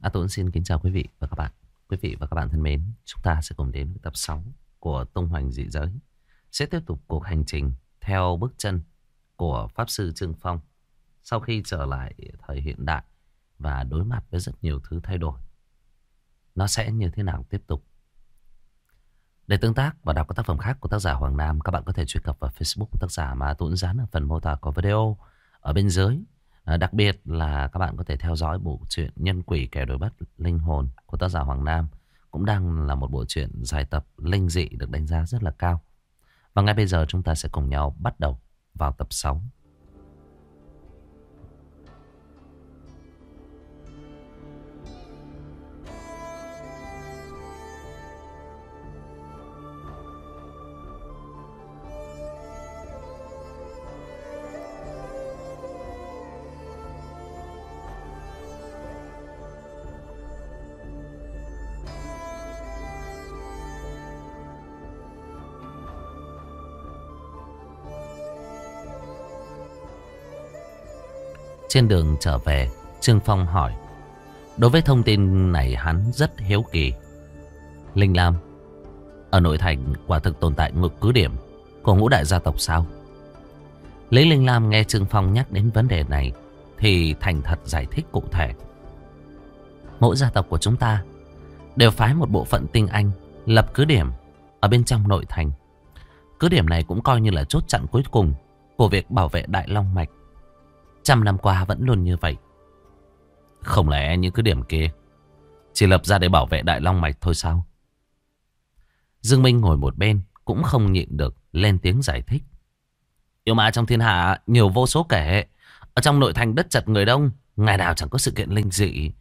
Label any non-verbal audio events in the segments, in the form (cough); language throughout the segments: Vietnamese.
A Tuấn xin kính chào quý vị và các bạn. Quý vị và các bạn thân mến, chúng ta sẽ cùng đến với tập 6 của Tung Hoành Dị Giới. Sẽ tiếp tục cuộc hành trình theo bước chân của Pháp Sư Trương Phong sau khi trở lại thời hiện đại và đối mặt với rất nhiều thứ thay đổi. Nó sẽ như thế nào tiếp tục? Để tương tác và đọc các tác phẩm khác của tác giả Hoàng Nam, các bạn có thể truy cập vào Facebook của tác giả mà Tuấn dán ở phần mô tả của video ở bên dưới. Ờ, đặc biệt là các bạn có thể theo dõi bộ truyện Nhân quỷ kẻ đối bắt linh hồn của tác giả Hoàng Nam. Cũng đang là một bộ truyện dài tập linh dị được đánh giá rất là cao. Và ngay bây giờ chúng ta sẽ cùng nhau bắt đầu vào tập 6. Trên đường trở về, Trương Phong hỏi. Đối với thông tin này hắn rất hiếu kỳ. Linh Lam, ở nội thành quả thực tồn tại ngực cứ điểm của ngũ đại gia tộc sao? Lý Linh Lam nghe Trương Phong nhắc đến vấn đề này thì thành thật giải thích cụ thể. Mỗi gia tộc của chúng ta đều phái một bộ phận tinh anh lập cứ điểm ở bên trong nội thành. Cứ điểm này cũng coi như là chốt chặn cuối cùng của việc bảo vệ Đại Long Mạch. Trăm năm qua vẫn luôn như vậy. Không lẽ những cứ điểm kia chỉ lập ra để bảo vệ Đại Long Mạch thôi sao? Dương Minh ngồi một bên cũng không nhịn được lên tiếng giải thích. Yêu ma trong thiên hạ nhiều vô số kể. Ở trong nội thành đất chật người đông, ngày nào chẳng có sự kiện linh dị.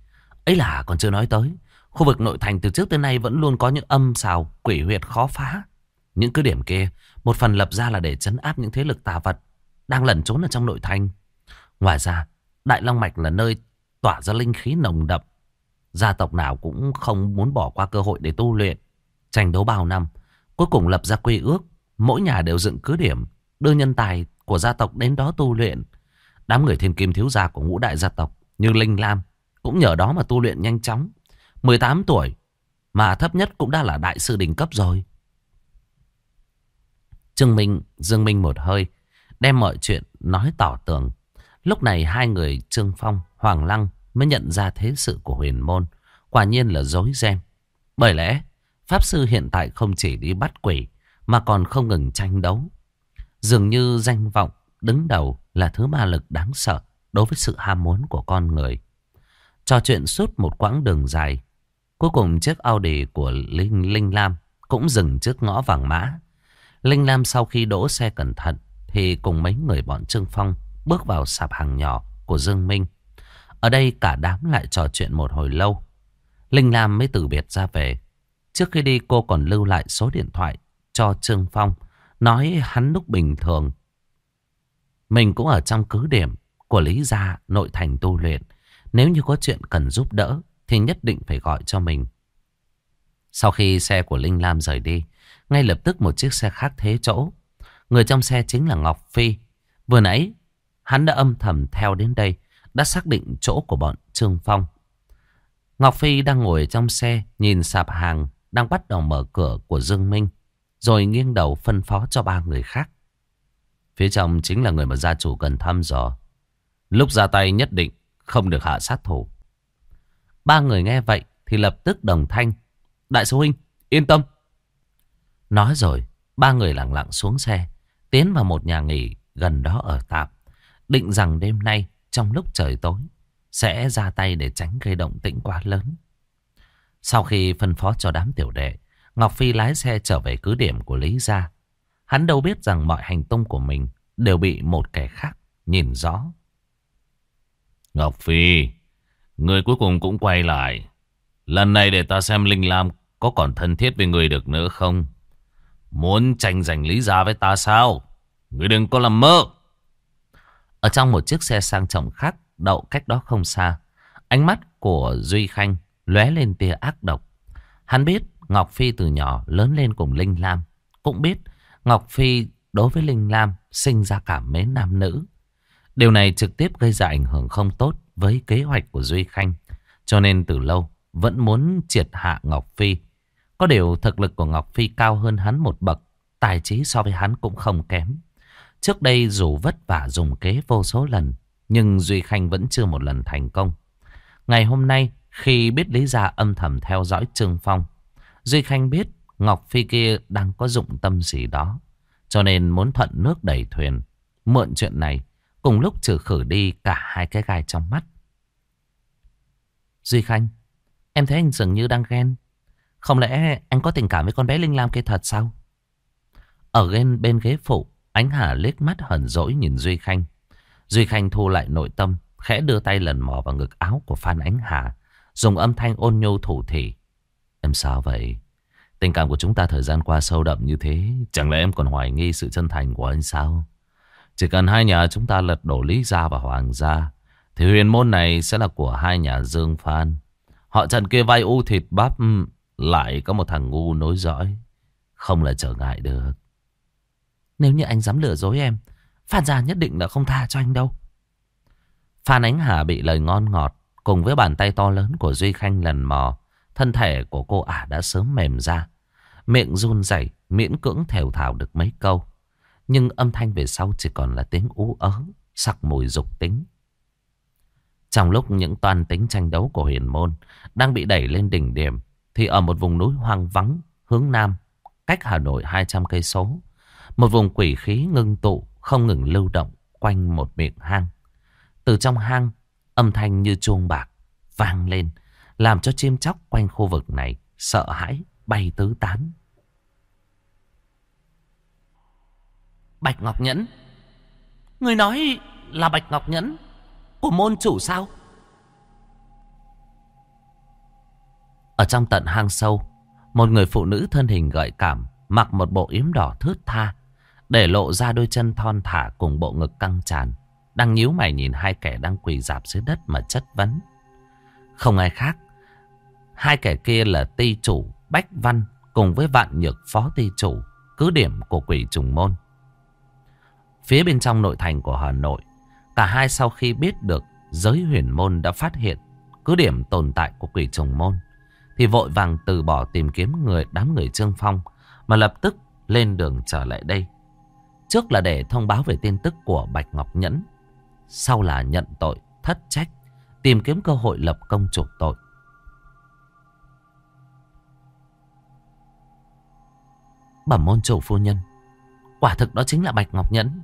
Ấy là còn chưa nói tới. Khu vực nội thành từ trước tới nay vẫn luôn có những âm xào, quỷ huyệt khó phá. Những cứ điểm kia, một phần lập ra là để chấn áp những thế lực tà vật đang lẩn trốn ở trong nội thành. Ngoài ra, Đại Long Mạch là nơi tỏa ra linh khí nồng đậm. Gia tộc nào cũng không muốn bỏ qua cơ hội để tu luyện. Tranh đấu bao năm, cuối cùng lập ra quy ước. Mỗi nhà đều dựng cứ điểm, đưa nhân tài của gia tộc đến đó tu luyện. Đám người thiên kim thiếu gia của ngũ đại gia tộc như Linh Lam cũng nhờ đó mà tu luyện nhanh chóng. 18 tuổi mà thấp nhất cũng đã là đại sư đỉnh cấp rồi. Trương Minh, Dương Minh một hơi, đem mọi chuyện nói tỏ tường. Lúc này hai người Trương Phong, Hoàng Lăng mới nhận ra thế sự của huyền môn. Quả nhiên là dối ren. Bởi lẽ, Pháp Sư hiện tại không chỉ đi bắt quỷ, mà còn không ngừng tranh đấu. Dường như danh vọng đứng đầu là thứ ma lực đáng sợ đối với sự ham muốn của con người. Trò chuyện suốt một quãng đường dài. Cuối cùng chiếc Audi của Linh, Linh Lam cũng dừng trước ngõ vàng mã. Linh Lam sau khi đỗ xe cẩn thận thì cùng mấy người bọn Trương Phong bước vào sạp hàng nhỏ của Dương Minh. Ở đây cả đám lại trò chuyện một hồi lâu. Linh Lam mới từ biệt ra về. Trước khi đi cô còn lưu lại số điện thoại cho Trương Phong. Nói hắn lúc bình thường. Mình cũng ở trong cứ điểm của Lý Gia nội thành tu luyện. Nếu như có chuyện cần giúp đỡ thì nhất định phải gọi cho mình. Sau khi xe của Linh Lam rời đi, ngay lập tức một chiếc xe khác thế chỗ. Người trong xe chính là Ngọc Phi. Vừa nãy Hắn đã âm thầm theo đến đây, đã xác định chỗ của bọn Trương Phong. Ngọc Phi đang ngồi trong xe, nhìn sạp hàng, đang bắt đầu mở cửa của Dương Minh, rồi nghiêng đầu phân phó cho ba người khác. Phía trong chính là người mà gia chủ cần thăm dò. Lúc ra tay nhất định không được hạ sát thủ. Ba người nghe vậy thì lập tức đồng thanh. Đại sư huynh, yên tâm. Nói rồi, ba người lặng lặng xuống xe, tiến vào một nhà nghỉ gần đó ở tạm. Định rằng đêm nay trong lúc trời tối sẽ ra tay để tránh gây động tĩnh quá lớn. Sau khi phân phó cho đám tiểu đệ, Ngọc Phi lái xe trở về cứ điểm của Lý Gia. Hắn đâu biết rằng mọi hành tung của mình đều bị một kẻ khác nhìn rõ. Ngọc Phi, người cuối cùng cũng quay lại. Lần này để ta xem Linh Lam có còn thân thiết với người được nữa không? Muốn tranh giành Lý Gia với ta sao? Người đừng có làm mơ. Ở trong một chiếc xe sang trọng khác, đậu cách đó không xa. Ánh mắt của Duy Khanh lóe lên tia ác độc. Hắn biết Ngọc Phi từ nhỏ lớn lên cùng Linh Lam. Cũng biết Ngọc Phi đối với Linh Lam sinh ra cảm mến nam nữ. Điều này trực tiếp gây ra ảnh hưởng không tốt với kế hoạch của Duy Khanh. Cho nên từ lâu vẫn muốn triệt hạ Ngọc Phi. Có điều thực lực của Ngọc Phi cao hơn hắn một bậc. Tài trí so với hắn cũng không kém. Trước đây dù vất vả dùng kế vô số lần. Nhưng Duy Khanh vẫn chưa một lần thành công. Ngày hôm nay khi biết Lý Gia âm thầm theo dõi Trương Phong. Duy Khanh biết Ngọc Phi kia đang có dụng tâm gì đó. Cho nên muốn thuận nước đẩy thuyền. Mượn chuyện này cùng lúc trừ khử đi cả hai cái gai trong mắt. Duy Khanh, em thấy anh dường như đang ghen. Không lẽ anh có tình cảm với con bé Linh Lam kia thật sao? Ở bên, bên ghế phụ, Ánh Hà liếc mắt hờn dỗi nhìn Duy Khanh. Duy Khanh thu lại nội tâm, khẽ đưa tay lần mò vào ngực áo của Phan Ánh Hà, dùng âm thanh ôn nhu thủ thỉ. Em sao vậy? Tình cảm của chúng ta thời gian qua sâu đậm như thế, chẳng lẽ em còn hoài nghi sự chân thành của anh sao? Chỉ cần hai nhà chúng ta lật đổ Lý Gia và Hoàng Gia, thì huyền môn này sẽ là của hai nhà Dương Phan. Họ Trần kia vay u thịt bắp lại có một thằng ngu nối dõi. Không là trở ngại được. Nếu như anh dám lừa dối em, Phan Gia nhất định là không tha cho anh đâu. Phan Ánh Hà bị lời ngon ngọt cùng với bàn tay to lớn của Duy Khanh lần mò. Thân thể của cô ả đã sớm mềm ra. Miệng run rẩy miễn cưỡng thều thào được mấy câu. Nhưng âm thanh về sau chỉ còn là tiếng ú ớ, sặc mùi dục tính. Trong lúc những toàn tính tranh đấu của huyền môn đang bị đẩy lên đỉnh điểm, thì ở một vùng núi hoang vắng hướng nam, cách Hà Nội 200 cây số, một vùng quỷ khí ngưng tụ không ngừng lưu động quanh một miệng hang. Từ trong hang, âm thanh như chuông bạc vang lên, làm cho chim chóc quanh khu vực này sợ hãi bay tứ tán. Bạch Ngọc Nhẫn Người nói là Bạch Ngọc Nhẫn Của môn chủ sao Ở trong tận hang sâu Một người phụ nữ thân hình gợi cảm Mặc một bộ yếm đỏ thướt tha để lộ ra đôi chân thon thả Cùng bộ ngực căng tràn Đang nhíu mày nhìn hai kẻ đang quỳ dạp dưới đất Mà chất vấn Không ai khác Hai kẻ kia là ti chủ Bách Văn Cùng với vạn nhược phó ti chủ Cứ điểm của quỷ trùng môn Phía bên trong nội thành của Hà Nội, cả hai sau khi biết được giới huyền môn đã phát hiện cứ điểm tồn tại của quỷ trùng môn, thì vội vàng từ bỏ tìm kiếm người đám người Trương Phong mà lập tức lên đường trở lại đây. Trước là để thông báo về tin tức của Bạch Ngọc Nhẫn, sau là nhận tội, thất trách, tìm kiếm cơ hội lập công chuộc tội. Bẩm môn chủ phu nhân, quả thực đó chính là Bạch Ngọc Nhẫn.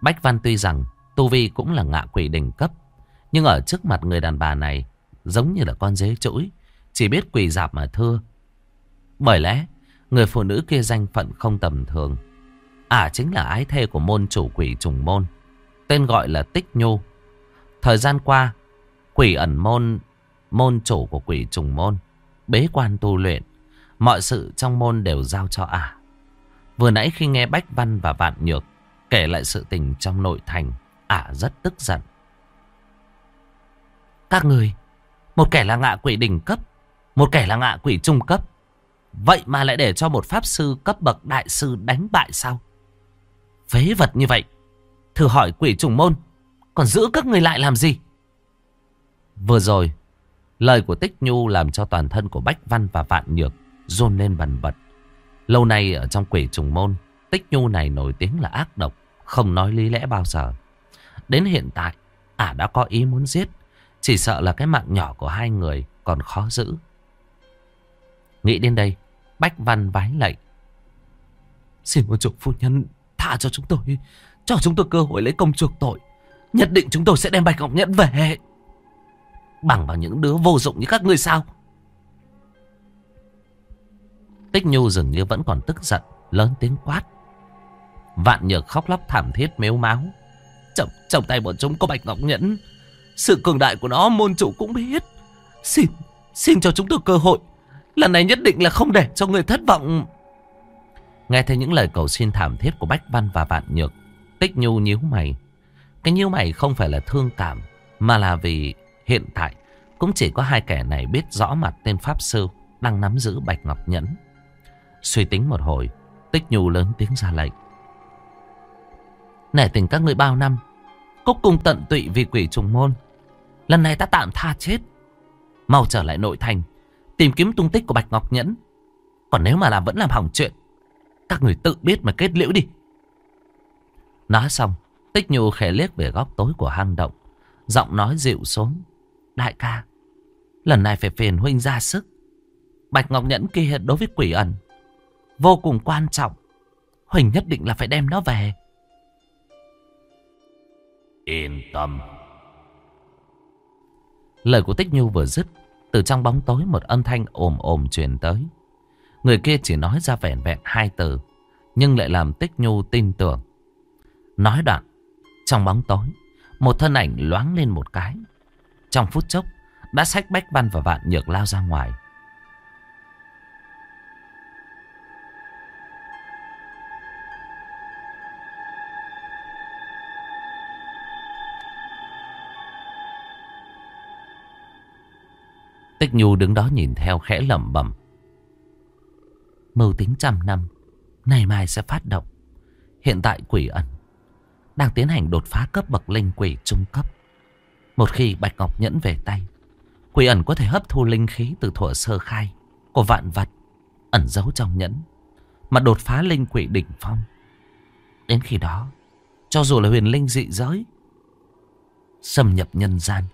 Bách Văn tuy rằng Tu Vi cũng là ngạ quỷ đỉnh cấp. Nhưng ở trước mặt người đàn bà này giống như là con dế trỗi. Chỉ biết quỳ dạp mà thưa. Bởi lẽ người phụ nữ kia danh phận không tầm thường. À chính là ái thê của môn chủ quỷ trùng môn. Tên gọi là Tích Nhu. Thời gian qua, quỷ ẩn môn môn chủ của quỷ trùng môn. Bế quan tu luyện. Mọi sự trong môn đều giao cho ả. À. Vừa nãy khi nghe Bách Văn và Vạn Nhược Kể lại sự tình trong nội thành Ả rất tức giận Các người, Một kẻ là ngạ quỷ đỉnh cấp, Một kẻ là ngạ quỷ trung cấp Vậy mà lại để cho một pháp sư cấp bậc đại sư đánh bại sao Phế vật như vậy Thử hỏi quỷ trùng môn Còn giữ các người lại làm gì Vừa rồi Lời của Tích Nhu làm cho toàn thân của Bách Văn và Vạn Nhược rôn lên bần bật. Lâu nay ở trong quỷ trùng môn, Tích Nhu này nổi tiếng là ác độc, không nói lý lẽ bao giờ. Đến hiện tại, ả đã có ý muốn giết, chỉ sợ là cái mạng nhỏ của hai người còn khó giữ. Nghĩ đến đây, Bách Văn vái lạy. Xin một chủ phu nhân tha cho chúng tôi, cho chúng tôi cơ hội lấy công chuộc tội. Nhất định chúng tôi sẽ đem Bạch Ngọc Nhẫn về. Bằng vào những đứa vô dụng như các ngươi sao? Tích Nhu dường như vẫn còn tức giận, lớn tiếng quát. Vạn nhược khóc lóc thảm thiết mếu máu. Trong, trong tay bọn chúng có bạch ngọc nhẫn. Sự cường đại của nó môn chủ cũng biết. Xin, xin cho chúng tôi cơ hội. Lần này nhất định là không để cho người thất vọng. Nghe thấy những lời cầu xin thảm thiết của Bách Văn và Vạn Nhược. Tích nhu nhíu mày. Cái nhíu mày không phải là thương cảm. Mà là vì hiện tại cũng chỉ có hai kẻ này biết rõ mặt tên Pháp Sư đang nắm giữ Bạch Ngọc Nhẫn. Suy tính một hồi, Tích Nhu lớn tiếng ra lệnh. Nể tình các người bao năm Cúc cùng tận tụy vì quỷ trùng môn. Lần này ta tạm tha chết. Mau trở lại nội thành. Tìm kiếm tung tích của Bạch Ngọc Nhẫn. Còn nếu mà làm vẫn làm hỏng chuyện. Các người tự biết mà kết liễu đi. Nói xong. Tích Nhu khẽ liếc về góc tối của hang động. Giọng nói dịu xuống. Đại ca. Lần này phải phiền huynh ra sức. Bạch Ngọc Nhẫn kia đối với quỷ ẩn. Vô cùng quan trọng. Huỳnh nhất định là phải đem nó về. Yên tâm. Lời của Tích Nhu vừa dứt, từ trong bóng tối một âm thanh ồm ồm truyền tới. Người kia chỉ nói ra vẻn vẹn hai từ, nhưng lại làm Tích Nhu tin tưởng. Nói đoạn, trong bóng tối, một thân ảnh loáng lên một cái. Trong phút chốc, đã xách bách văn và vạn nhược lao ra ngoài. Tích Nhu đứng đó nhìn theo khẽ lẩm bẩm. Mưu tính trăm năm, ngày mai sẽ phát động. Hiện tại quỷ ẩn đang tiến hành đột phá cấp bậc linh quỷ trung cấp. Một khi Bạch Ngọc Nhẫn về tay, quỷ ẩn có thể hấp thu linh khí từ thuở sơ khai của vạn vật ẩn giấu trong nhẫn, mà đột phá linh quỷ đỉnh phong. Đến khi đó, cho dù là huyền linh dị giới, xâm nhập nhân gian,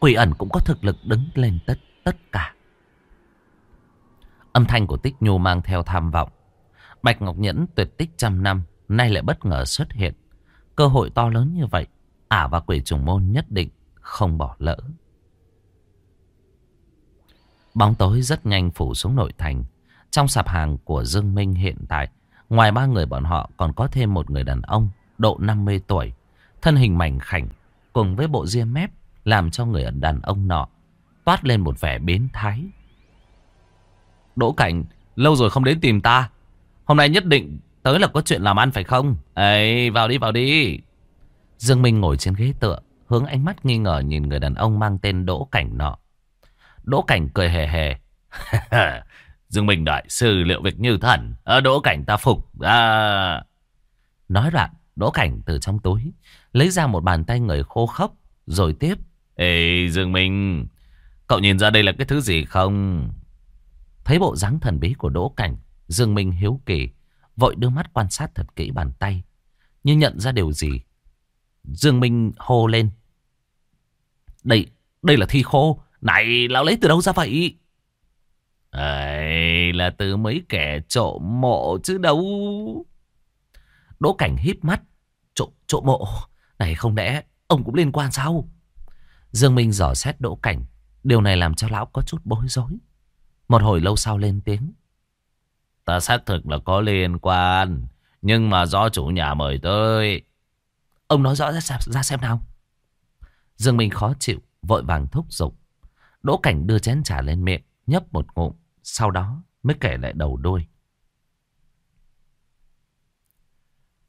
quỷ ẩn cũng có thực lực đứng lên tất tất cả. Âm thanh của Tích Nhu mang theo tham vọng. Bạch Ngọc Nhẫn tuyệt tích trăm năm, nay lại bất ngờ xuất hiện. Cơ hội to lớn như vậy, ả và quỷ trùng môn nhất định không bỏ lỡ. Bóng tối rất nhanh phủ xuống nội thành. Trong sạp hàng của Dương Minh hiện tại, ngoài ba người bọn họ còn có thêm một người đàn ông, độ 50 tuổi. Thân hình mảnh khảnh, cùng với bộ ria mép, làm cho người đàn ông nọ toát lên một vẻ biến thái. Đỗ Cảnh, lâu rồi không đến tìm ta. Hôm nay nhất định tới là có chuyện làm ăn phải không? Ấy, vào đi, vào đi. Dương Minh ngồi trên ghế tựa, hướng ánh mắt nghi ngờ nhìn người đàn ông mang tên Đỗ Cảnh nọ. Đỗ Cảnh cười hề hề. (laughs) Dương Minh đại sư liệu việc như thần. À, Đỗ Cảnh ta phục. À... Nói đoạn, Đỗ Cảnh từ trong túi, lấy ra một bàn tay người khô khốc, rồi tiếp. Ê Dương Minh, cậu nhìn ra đây là cái thứ gì không? Thấy bộ dáng thần bí của Đỗ Cảnh, Dương Minh hiếu kỳ, vội đưa mắt quan sát thật kỹ bàn tay. như nhận ra điều gì? Dương Minh hô lên. Đây, đây là thi khô. Này, lão lấy từ đâu ra vậy? Ấy, là từ mấy kẻ trộm mộ chứ đâu. Đỗ Cảnh híp mắt. Trộm, trộm mộ? Này không lẽ ông cũng liên quan sao? Dương Minh dò xét Đỗ Cảnh. Điều này làm cho lão có chút bối rối. Một hồi lâu sau lên tiếng. Ta xác thực là có liên quan. Nhưng mà do chủ nhà mời tới. Ông nói rõ ra, ra xem nào. Dương Minh khó chịu, vội vàng thúc giục. Đỗ Cảnh đưa chén trà lên miệng, nhấp một ngụm. Sau đó mới kể lại đầu đuôi.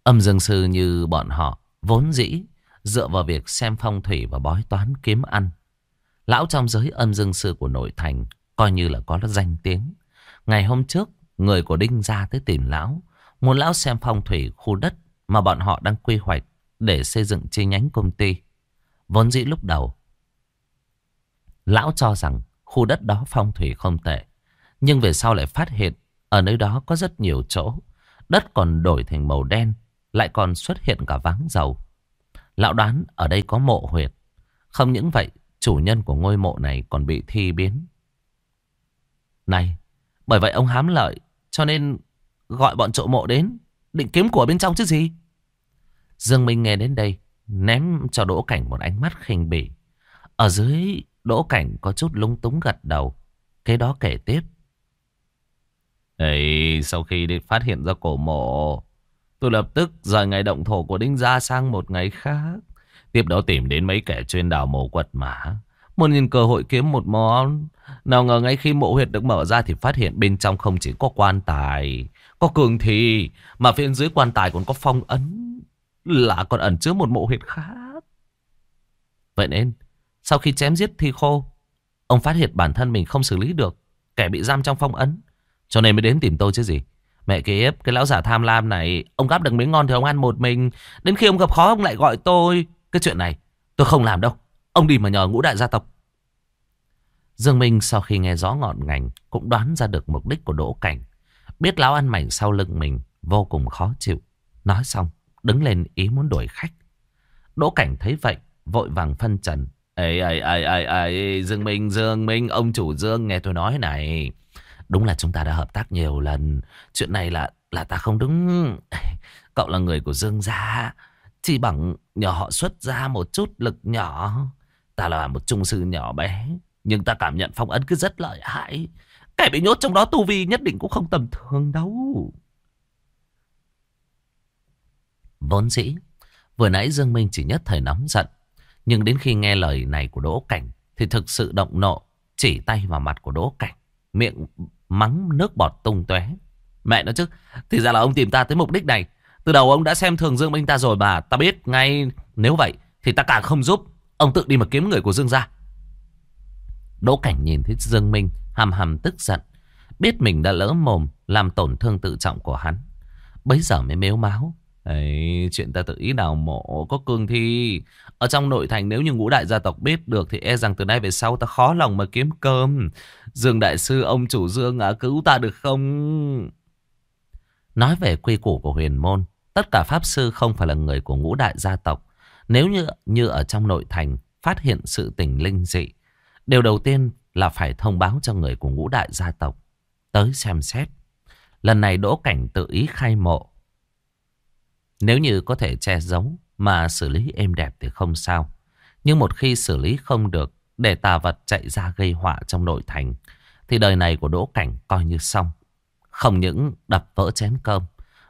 Âm dương sư như bọn họ, vốn dĩ, dựa vào việc xem phong thủy và bói toán kiếm ăn. Lão trong giới âm dương sư của nội thành, coi như là có danh tiếng. Ngày hôm trước, người của Đinh ra tới tìm lão, muốn lão xem phong thủy khu đất mà bọn họ đang quy hoạch để xây dựng chi nhánh công ty. Vốn dĩ lúc đầu, lão cho rằng khu đất đó phong thủy không tệ. Nhưng về sau lại phát hiện ở nơi đó có rất nhiều chỗ. Đất còn đổi thành màu đen, lại còn xuất hiện cả váng dầu. Lão đoán ở đây có mộ huyệt. Không những vậy, chủ nhân của ngôi mộ này còn bị thi biến. Này, bởi vậy ông hám lợi, cho nên gọi bọn trộm mộ đến, định kiếm của bên trong chứ gì. Dương Minh nghe đến đây, ném cho Đỗ Cảnh một ánh mắt khinh bỉ. Ở dưới, Đỗ Cảnh có chút lung túng gật đầu. Cái đó kể tiếp. Ấy, sau khi phát hiện ra cổ mộ, tôi lập tức rời ngày động thổ của Đinh Gia sang một ngày khác. Tiếp đó tìm đến mấy kẻ chuyên đào mộ quật mã. Muốn nhìn cơ hội kiếm một món. Nào ngờ ngay khi mộ huyệt được mở ra thì phát hiện bên trong không chỉ có quan tài, có cường thì, mà phía dưới quan tài còn có phong ấn là còn ẩn chứa một mộ huyệt khác. Vậy nên, sau khi chém giết thi khô, ông phát hiện bản thân mình không xử lý được, kẻ bị giam trong phong ấn. Cho nên mới đến tìm tôi chứ gì. Mẹ kiếp, cái lão giả tham lam này, ông gắp được miếng ngon thì ông ăn một mình. Đến khi ông gặp khó ông lại gọi tôi. Cái chuyện này tôi không làm đâu. Ông đi mà nhờ ngũ đại gia tộc. Dương Minh sau khi nghe rõ ngọn ngành cũng đoán ra được mục đích của Đỗ Cảnh. Biết lão ăn mảnh sau lưng mình vô cùng khó chịu. Nói xong, đứng lên ý muốn đuổi khách. Đỗ Cảnh thấy vậy, vội vàng phân trần. Ê, ê, ê, ê, ê, Dương Minh, Dương Minh, ông chủ Dương nghe tôi nói này. Đúng là chúng ta đã hợp tác nhiều lần. Chuyện này là là ta không đúng. (laughs) Cậu là người của Dương gia. Chỉ bằng nhờ họ xuất ra một chút lực nhỏ. Ta là một trung sư nhỏ bé. Nhưng ta cảm nhận phong ấn cứ rất lợi hại. Kẻ bị nhốt trong đó tu vi nhất định cũng không tầm thường đâu. Vốn dĩ, vừa nãy Dương Minh chỉ nhất thời nóng giận. Nhưng đến khi nghe lời này của Đỗ Cảnh thì thực sự động nộ, chỉ tay vào mặt của Đỗ Cảnh, miệng mắng nước bọt tung tóe. Mẹ nó chứ, thì ra là ông tìm ta tới mục đích này. Từ đầu ông đã xem thường Dương Minh ta rồi mà, ta biết ngay nếu vậy thì ta càng không giúp. Ông tự đi mà kiếm người của Dương ra Đỗ Cảnh nhìn thấy Dương Minh hầm hầm tức giận, biết mình đã lỡ mồm làm tổn thương tự trọng của hắn. Bấy giờ mới mếu máu. Ấy, chuyện ta tự ý đào mộ có cương thi. Ở trong nội thành nếu như ngũ đại gia tộc biết được thì e rằng từ nay về sau ta khó lòng mà kiếm cơm. Dương đại sư ông chủ Dương à cứu ta được không? Nói về quy củ của huyền môn, tất cả pháp sư không phải là người của ngũ đại gia tộc. Nếu như như ở trong nội thành phát hiện sự tình linh dị, điều đầu tiên là phải thông báo cho người của ngũ đại gia tộc tới xem xét. Lần này Đỗ Cảnh tự ý khai mộ nếu như có thể che giấu mà xử lý êm đẹp thì không sao. Nhưng một khi xử lý không được để tà vật chạy ra gây họa trong nội thành thì đời này của Đỗ Cảnh coi như xong. Không những đập vỡ chén cơm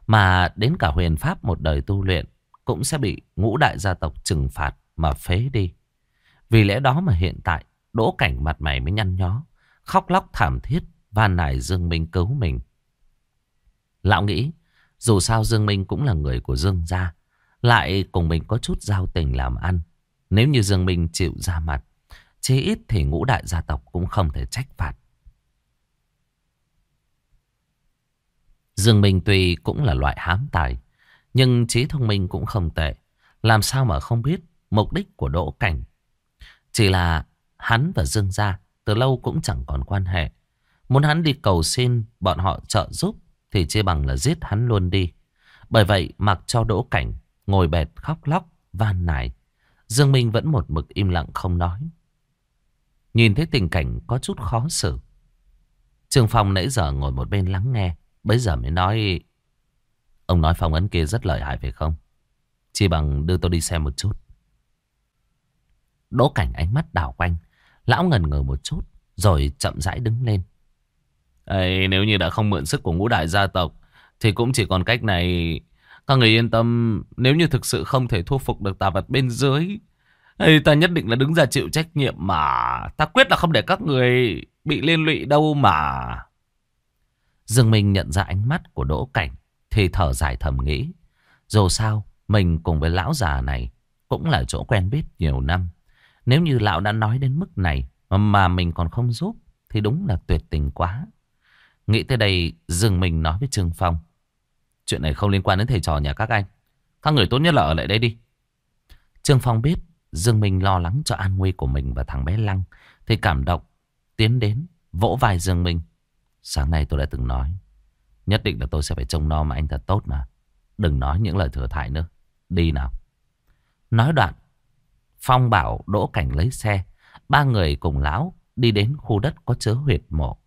mà đến cả huyền pháp một đời tu luyện cũng sẽ bị ngũ đại gia tộc trừng phạt mà phế đi. Vì lẽ đó mà hiện tại Đỗ Cảnh mặt mày mới nhăn nhó, khóc lóc thảm thiết, van nài Dương Minh cứu mình. Lão nghĩ dù sao Dương Minh cũng là người của Dương gia. Lại cùng mình có chút giao tình làm ăn. Nếu như Dương Minh chịu ra mặt. Chí ít thì ngũ đại gia tộc cũng không thể trách phạt. Dương Minh tuy cũng là loại hám tài. Nhưng trí thông minh cũng không tệ. Làm sao mà không biết mục đích của Đỗ Cảnh. Chỉ là hắn và Dương gia từ lâu cũng chẳng còn quan hệ. Muốn hắn đi cầu xin bọn họ trợ giúp thì chia bằng là giết hắn luôn đi. Bởi vậy mặc cho đỗ cảnh ngồi bệt khóc lóc, van nài. Dương Minh vẫn một mực im lặng không nói. Nhìn thấy tình cảnh có chút khó xử. Trương Phong nãy giờ ngồi một bên lắng nghe. Bây giờ mới nói... Ông nói phong ấn kia rất lợi hại phải không? Chỉ bằng đưa tôi đi xem một chút. Đỗ cảnh ánh mắt đảo quanh. Lão ngần ngờ một chút. Rồi chậm rãi đứng lên. Ê, nếu như đã không mượn sức của ngũ đại gia tộc Thì cũng chỉ còn cách này các người yên tâm, Nếu như thực sự không thể thu phục được tà vật bên dưới, thì Ta nhất định là đứng ra chịu trách nhiệm mà. Ta quyết là không để các người Bị liên lụy đâu mà. Dương Minh nhận ra ánh mắt của Đỗ Cảnh, Thì thở dài thầm nghĩ. Dù sao, Mình cùng với lão già này Cũng là chỗ quen biết nhiều năm. Nếu như lão đã nói đến mức này Mà mình còn không giúp, Thì đúng là tuyệt tình quá. Nghĩ tới đây dừng mình nói với Trương Phong. Chuyện này không liên quan đến thầy trò nhà các anh. Các người tốt nhất là ở lại đây đi. Trương Phong biết Dương Minh lo lắng cho an nguy của mình và thằng bé Lăng. Thì cảm động, tiến đến, vỗ vai Dương Minh. Sáng nay tôi đã từng nói. Nhất định là tôi sẽ phải trông nom anh thật tốt mà. Đừng nói những lời thừa thải nữa. Đi nào. Nói đoạn, Phong bảo đỗ cảnh lấy xe. Ba người cùng lão đi đến khu đất có chứa huyệt mộ.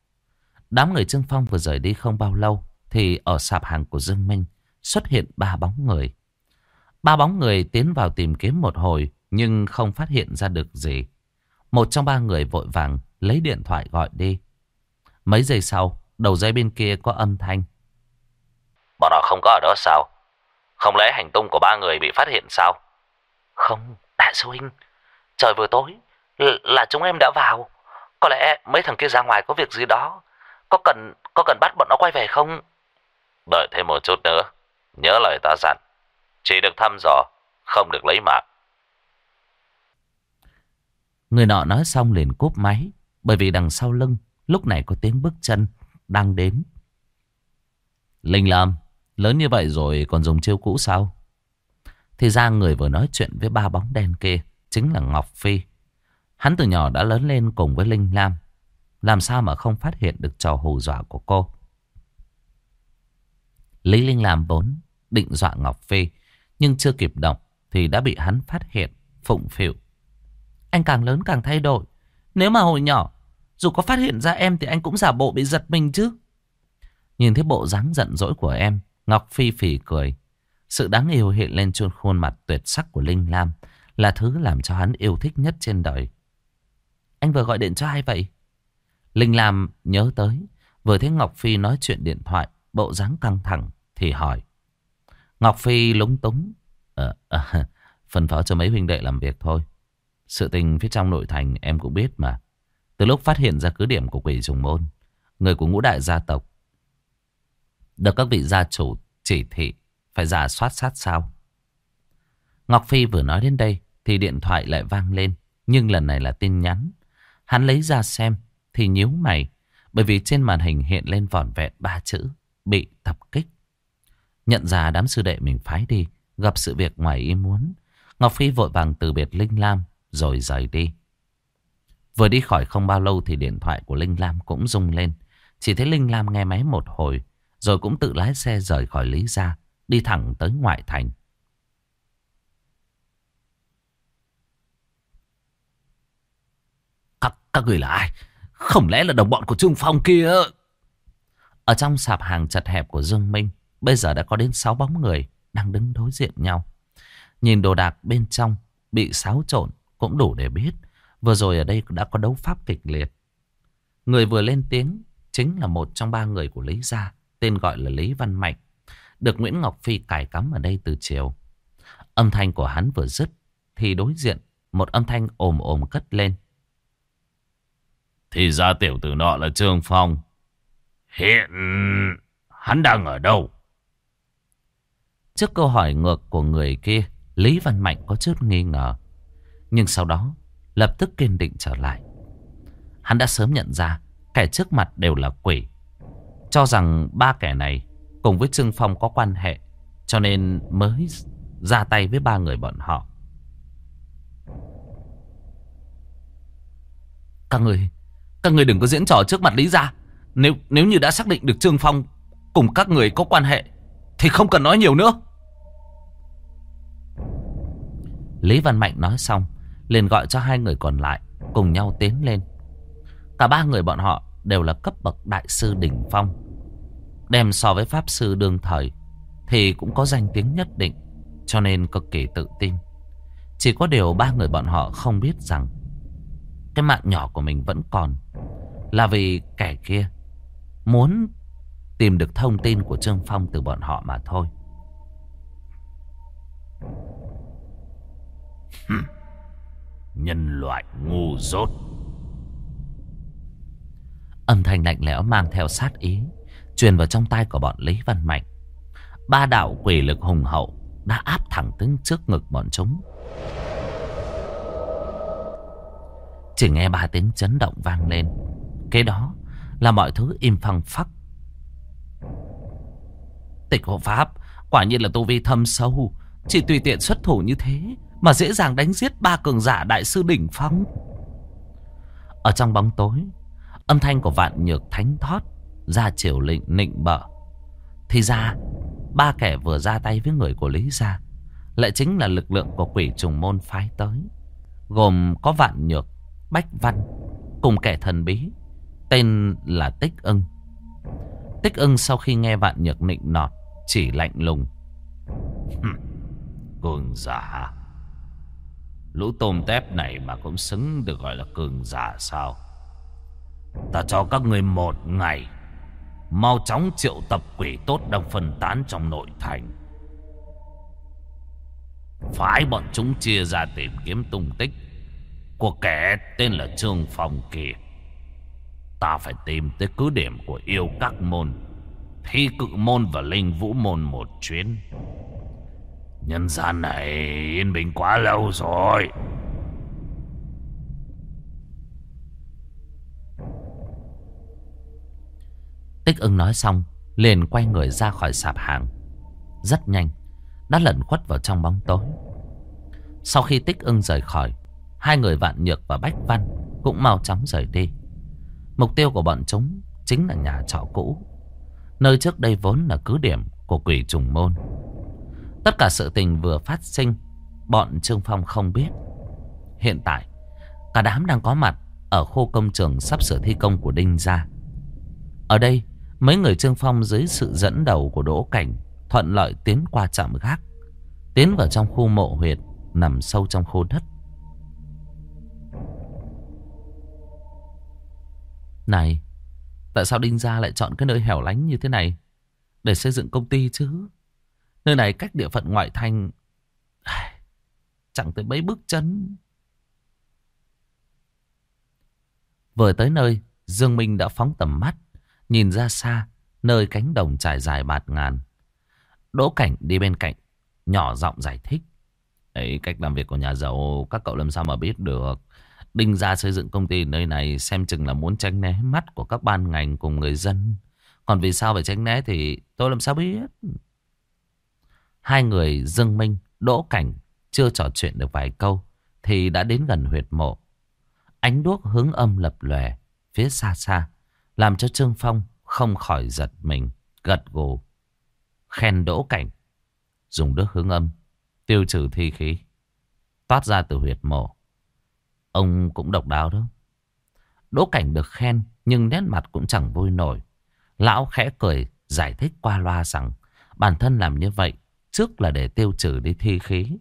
Đám người Trương Phong vừa rời đi không bao lâu thì ở sạp hàng của Dương Minh xuất hiện ba bóng người. Ba bóng người tiến vào tìm kiếm một hồi nhưng không phát hiện ra được gì. Một trong ba người vội vàng lấy điện thoại gọi đi. Mấy giây sau, đầu dây bên kia có âm thanh. Bọn họ không có ở đó sao? Không lẽ hành tung của ba người bị phát hiện sao? Không, đại sư huynh. Trời vừa tối, là chúng em đã vào. Có lẽ mấy thằng kia ra ngoài có việc gì đó. Có cần có cần bắt bọn nó quay về không? Đợi thêm một chút nữa. Nhớ lời ta dặn. Chỉ được thăm dò, không được lấy mạng. Người nọ nói xong liền cúp máy. Bởi vì đằng sau lưng lúc này có tiếng bước chân đang đến. Linh Lam, lớn như vậy rồi còn dùng chiêu cũ sao? Thì ra người vừa nói chuyện với ba bóng đen kia chính là Ngọc Phi. Hắn từ nhỏ đã lớn lên cùng với Linh Lam. Làm sao mà không phát hiện được trò hù dọa của cô. Lý Linh Lam vốn định dọa Ngọc Phi. Nhưng chưa kịp động thì đã bị hắn phát hiện, phụng phịu. Anh càng lớn càng thay đổi. Nếu mà hồi nhỏ, dù có phát hiện ra em thì anh cũng giả bộ bị giật mình chứ. Nhìn thấy bộ dáng giận dỗi của em, Ngọc Phi phì cười. Sự đáng yêu hiện lên trên khuôn mặt tuyệt sắc của Linh Lam là thứ làm cho hắn yêu thích nhất trên đời. Anh vừa gọi điện cho ai vậy? Linh Lam nhớ tới, vừa thấy Ngọc Phi nói chuyện điện thoại, bộ dáng căng thẳng, thì hỏi. Ngọc Phi lúng túng. À, à, phân phó cho mấy huynh đệ làm việc thôi. Sự tình phía trong nội thành em cũng biết mà. Từ lúc phát hiện ra cứ điểm của quỷ trùng môn, người của ngũ đại gia tộc, được các vị gia chủ chỉ thị phải giả soát sát sao. Ngọc Phi vừa nói đến đây thì điện thoại lại vang lên. Nhưng lần này là tin nhắn. Hắn lấy ra xem thì nhíu mày. Bởi vì trên màn hình hiện lên vỏn vẹn ba chữ. Bị tập kích. Nhận ra đám sư đệ mình phái đi. Gặp sự việc ngoài ý muốn. Ngọc Phi vội vàng từ biệt Linh Lam. Rồi rời đi. Vừa đi khỏi không bao lâu thì điện thoại của Linh Lam cũng rung lên. Chỉ thấy Linh Lam nghe máy một hồi. Rồi cũng tự lái xe rời khỏi Lý Gia. Đi thẳng tới ngoại thành. Các, các người là ai? Không lẽ là đồng bọn của Trương Phong kia? Ở trong sạp hàng chật hẹp của Dương Minh, bây giờ đã có đến 6 bóng người đang đứng đối diện nhau. Nhìn đồ đạc bên trong bị xáo trộn cũng đủ để biết. Vừa rồi ở đây đã có đấu pháp kịch liệt. Người vừa lên tiếng chính là một trong ba người của Lý Gia, tên gọi là Lý Văn Mạnh, được Nguyễn Ngọc Phi cài cắm ở đây từ chiều. Âm thanh của hắn vừa dứt, thì đối diện một âm thanh ồm ồm cất lên. Thì ra tiểu tử nọ là Trương Phong. Hiện hắn đang ở đâu? Trước câu hỏi ngược của người kia, Lý Văn Mạnh có chút nghi ngờ. Nhưng sau đó, lập tức kiên định trở lại. Hắn đã sớm nhận ra, kẻ trước mặt đều là quỷ. Cho rằng ba kẻ này cùng với Trương Phong có quan hệ, cho nên mới ra tay với ba người bọn họ. Các người, các người đừng có diễn trò trước mặt Lý Gia. Nếu nếu như đã xác định được Trương Phong cùng các người có quan hệ, thì không cần nói nhiều nữa. Lý Văn Mạnh nói xong, liền gọi cho hai người còn lại cùng nhau tiến lên. Cả ba người bọn họ đều là cấp bậc đại sư đỉnh phong. Đem so với pháp sư đương thời thì cũng có danh tiếng nhất định, cho nên cực kỳ tự tin. Chỉ có điều ba người bọn họ không biết rằng cái mạng nhỏ của mình vẫn còn là vì kẻ kia muốn tìm được thông tin của Trương Phong từ bọn họ mà thôi. Nhân loại ngu dốt. Âm thanh lạnh lẽo mang theo sát ý, truyền vào trong tai của bọn Lý Văn Mạnh. Ba đạo quỷ lực hùng hậu đã áp thẳng tới trước ngực bọn chúng. Chỉ nghe ba tiếng chấn động vang lên. Kế đó là mọi thứ im phăng phắc. Tịch hộ pháp quả nhiên là tu vi thâm sâu. Chỉ tùy tiện xuất thủ như thế mà dễ dàng đánh giết ba cường giả đại sư đỉnh phong. Ở trong bóng tối, âm thanh của vạn nhược thánh thoát ra triều lệnh nịnh bợ. Thì ra, ba kẻ vừa ra tay với người của Lý Gia lại chính là lực lượng của quỷ trùng môn phái tới. Gồm có vạn nhược, bách văn, cùng kẻ thần bí, tên là Tích ưng. Tích ưng sau khi nghe vạn nhược nịnh nọt, chỉ lạnh lùng. Cường giả Lũ tôm tép này mà cũng xứng được gọi là cường giả sao Ta cho các người một ngày Mau chóng triệu tập quỷ tốt đang phân tán trong nội thành Phái bọn chúng chia ra tìm kiếm tung tích Của kẻ tên là Trương Phong kia Ta phải tìm tới cứ điểm của yêu các môn Thi cự môn và linh vũ môn một chuyến Nhân gian này yên bình quá lâu rồi Tích ưng nói xong liền quay người ra khỏi sạp hàng Rất nhanh đã lẩn khuất vào trong bóng tối. Sau khi tích ưng rời khỏi, hai người vạn nhược và bách văn cũng mau chóng rời đi. Mục tiêu của bọn chúng chính là nhà trọ cũ, nơi trước đây vốn là cứ điểm của quỷ trùng môn. Tất cả sự tình vừa phát sinh, bọn Trương Phong không biết. Hiện tại, cả đám đang có mặt ở khu công trường sắp sửa thi công của Đinh Gia. Ở đây, mấy người Trương Phong dưới sự dẫn đầu của Đỗ Cảnh thuận lợi tiến qua trạm gác, tiến vào trong khu mộ huyệt nằm sâu trong khu đất. Này, tại sao Đinh Gia lại chọn cái nơi hẻo lánh như thế này để xây dựng công ty chứ? Nơi này cách địa phận ngoại thành (sighs) chẳng tới mấy bước chân. Vừa tới nơi, Dương Minh đã phóng tầm mắt, nhìn ra xa, nơi cánh đồng trải dài bạt ngàn. Đỗ Cảnh đi bên cạnh, nhỏ giọng giải thích. Ấy, cách làm việc của nhà giàu các cậu làm sao mà biết được. Đinh ra xây dựng công ty nơi này xem chừng là muốn tránh né mắt của các ban ngành cùng người dân. Còn vì sao phải tránh né thì tôi làm sao biết. Hai người Dương Minh, Đỗ Cảnh chưa trò chuyện được vài câu thì đã đến gần huyệt mộ. Ánh đuốc hướng âm lập lòe phía xa xa làm cho Trương Phong không khỏi giật mình, gật gù. Khen Đỗ Cảnh, dùng đuốc hướng âm, tiêu trừ thi khí, toát ra từ huyệt mộ. Ông cũng độc đáo đó. Đỗ Cảnh được khen nhưng nét mặt cũng chẳng vui nổi. Lão khẽ cười giải thích qua loa rằng bản thân làm như vậy trước là để tiêu trừ đi thi khí.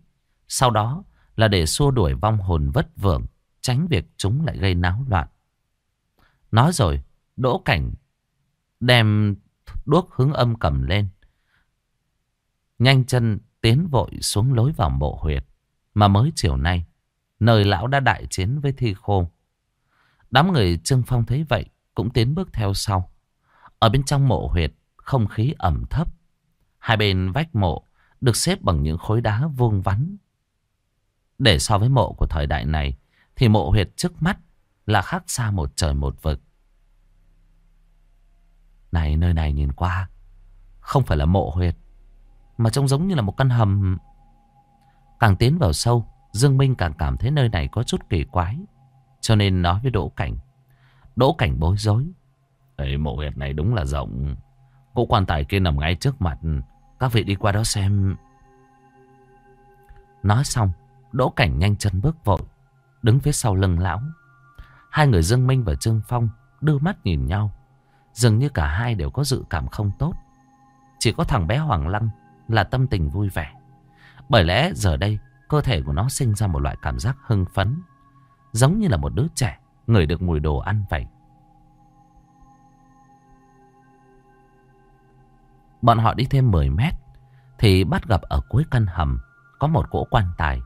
Sau đó là để xua đuổi vong hồn vất vưởng, tránh việc chúng lại gây náo loạn. Nói rồi, Đỗ Cảnh đem đuốc hướng âm cầm lên. Nhanh chân tiến vội xuống lối vào mộ huyệt. Mà mới chiều nay, nơi lão đã đại chiến với thi khô. Đám người Trương Phong thấy vậy, cũng tiến bước theo sau. Ở bên trong mộ huyệt, không khí ẩm thấp. Hai bên vách mộ được xếp bằng những khối đá vuông vắn. Để so với mộ của thời đại này, thì mộ huyệt trước mắt là khác xa một trời một vực. Này, nơi này nhìn qua, không phải là mộ huyệt, mà trông giống như là một căn hầm. Càng tiến vào sâu, Dương Minh càng cảm thấy nơi này có chút kỳ quái. Cho nên nói với Đỗ Cảnh. Đỗ Cảnh bối rối. Ê, mộ huyệt này đúng là rộng. Cỗ quan tài kia nằm ngay trước mặt. Các vị đi qua đó xem. Nói xong, Đỗ Cảnh nhanh chân bước vội. Đứng phía sau lưng lão. Hai người Dương Minh và Trương Phong đưa mắt nhìn nhau. Dường như cả hai đều có dự cảm không tốt. Chỉ có thằng bé Hoàng Lăng là tâm tình vui vẻ. Bởi lẽ giờ đây cơ thể của nó sinh ra một loại cảm giác hưng phấn. Giống như là một đứa trẻ ngửi được mùi đồ ăn vậy. Bọn họ đi thêm 10 mét thì bắt gặp ở cuối căn hầm có một cỗ quan tài.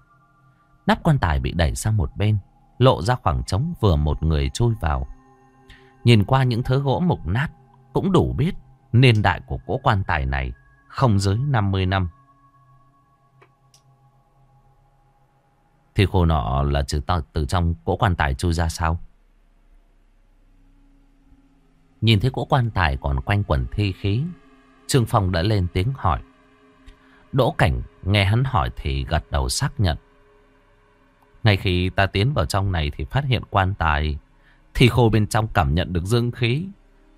Nắp quan tài bị đẩy sang một bên, lộ ra khoảng trống vừa một người chui vào. Nhìn qua những thứ gỗ mục nát cũng đủ biết niên đại của cỗ quan tài này không dưới 50 năm. Thì khô nọ là từ, từ trong cỗ quan tài chui ra sao? Nhìn thấy cỗ quan tài còn quanh quẩn thi khí, Trương Phong đã lên tiếng hỏi. Đỗ Cảnh nghe hắn hỏi thì gật đầu xác nhận. Ngay khi ta tiến vào trong này thì phát hiện quan tài, thì khô bên trong cảm nhận được dương khí,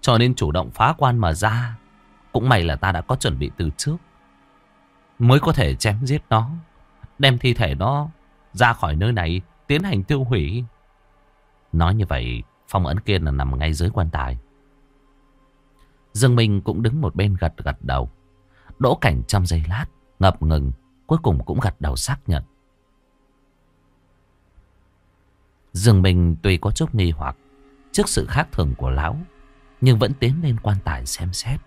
cho nên chủ động phá quan mà ra. Cũng may là ta đã có chuẩn bị từ trước. Mới có thể chém giết nó. Đem thi thể nó ra khỏi nơi này. Tiến hành tiêu hủy. Nói như vậy phong ấn kia là nằm ngay dưới quan tài. Dương Minh cũng đứng một bên gật gật đầu. Đỗ cảnh trong giây lát. Ngập ngừng. Cuối cùng cũng gật đầu xác nhận. Dương Minh tuy có chút nghi hoặc trước sự khác thường của lão, nhưng vẫn tiến lên quan tài xem xét.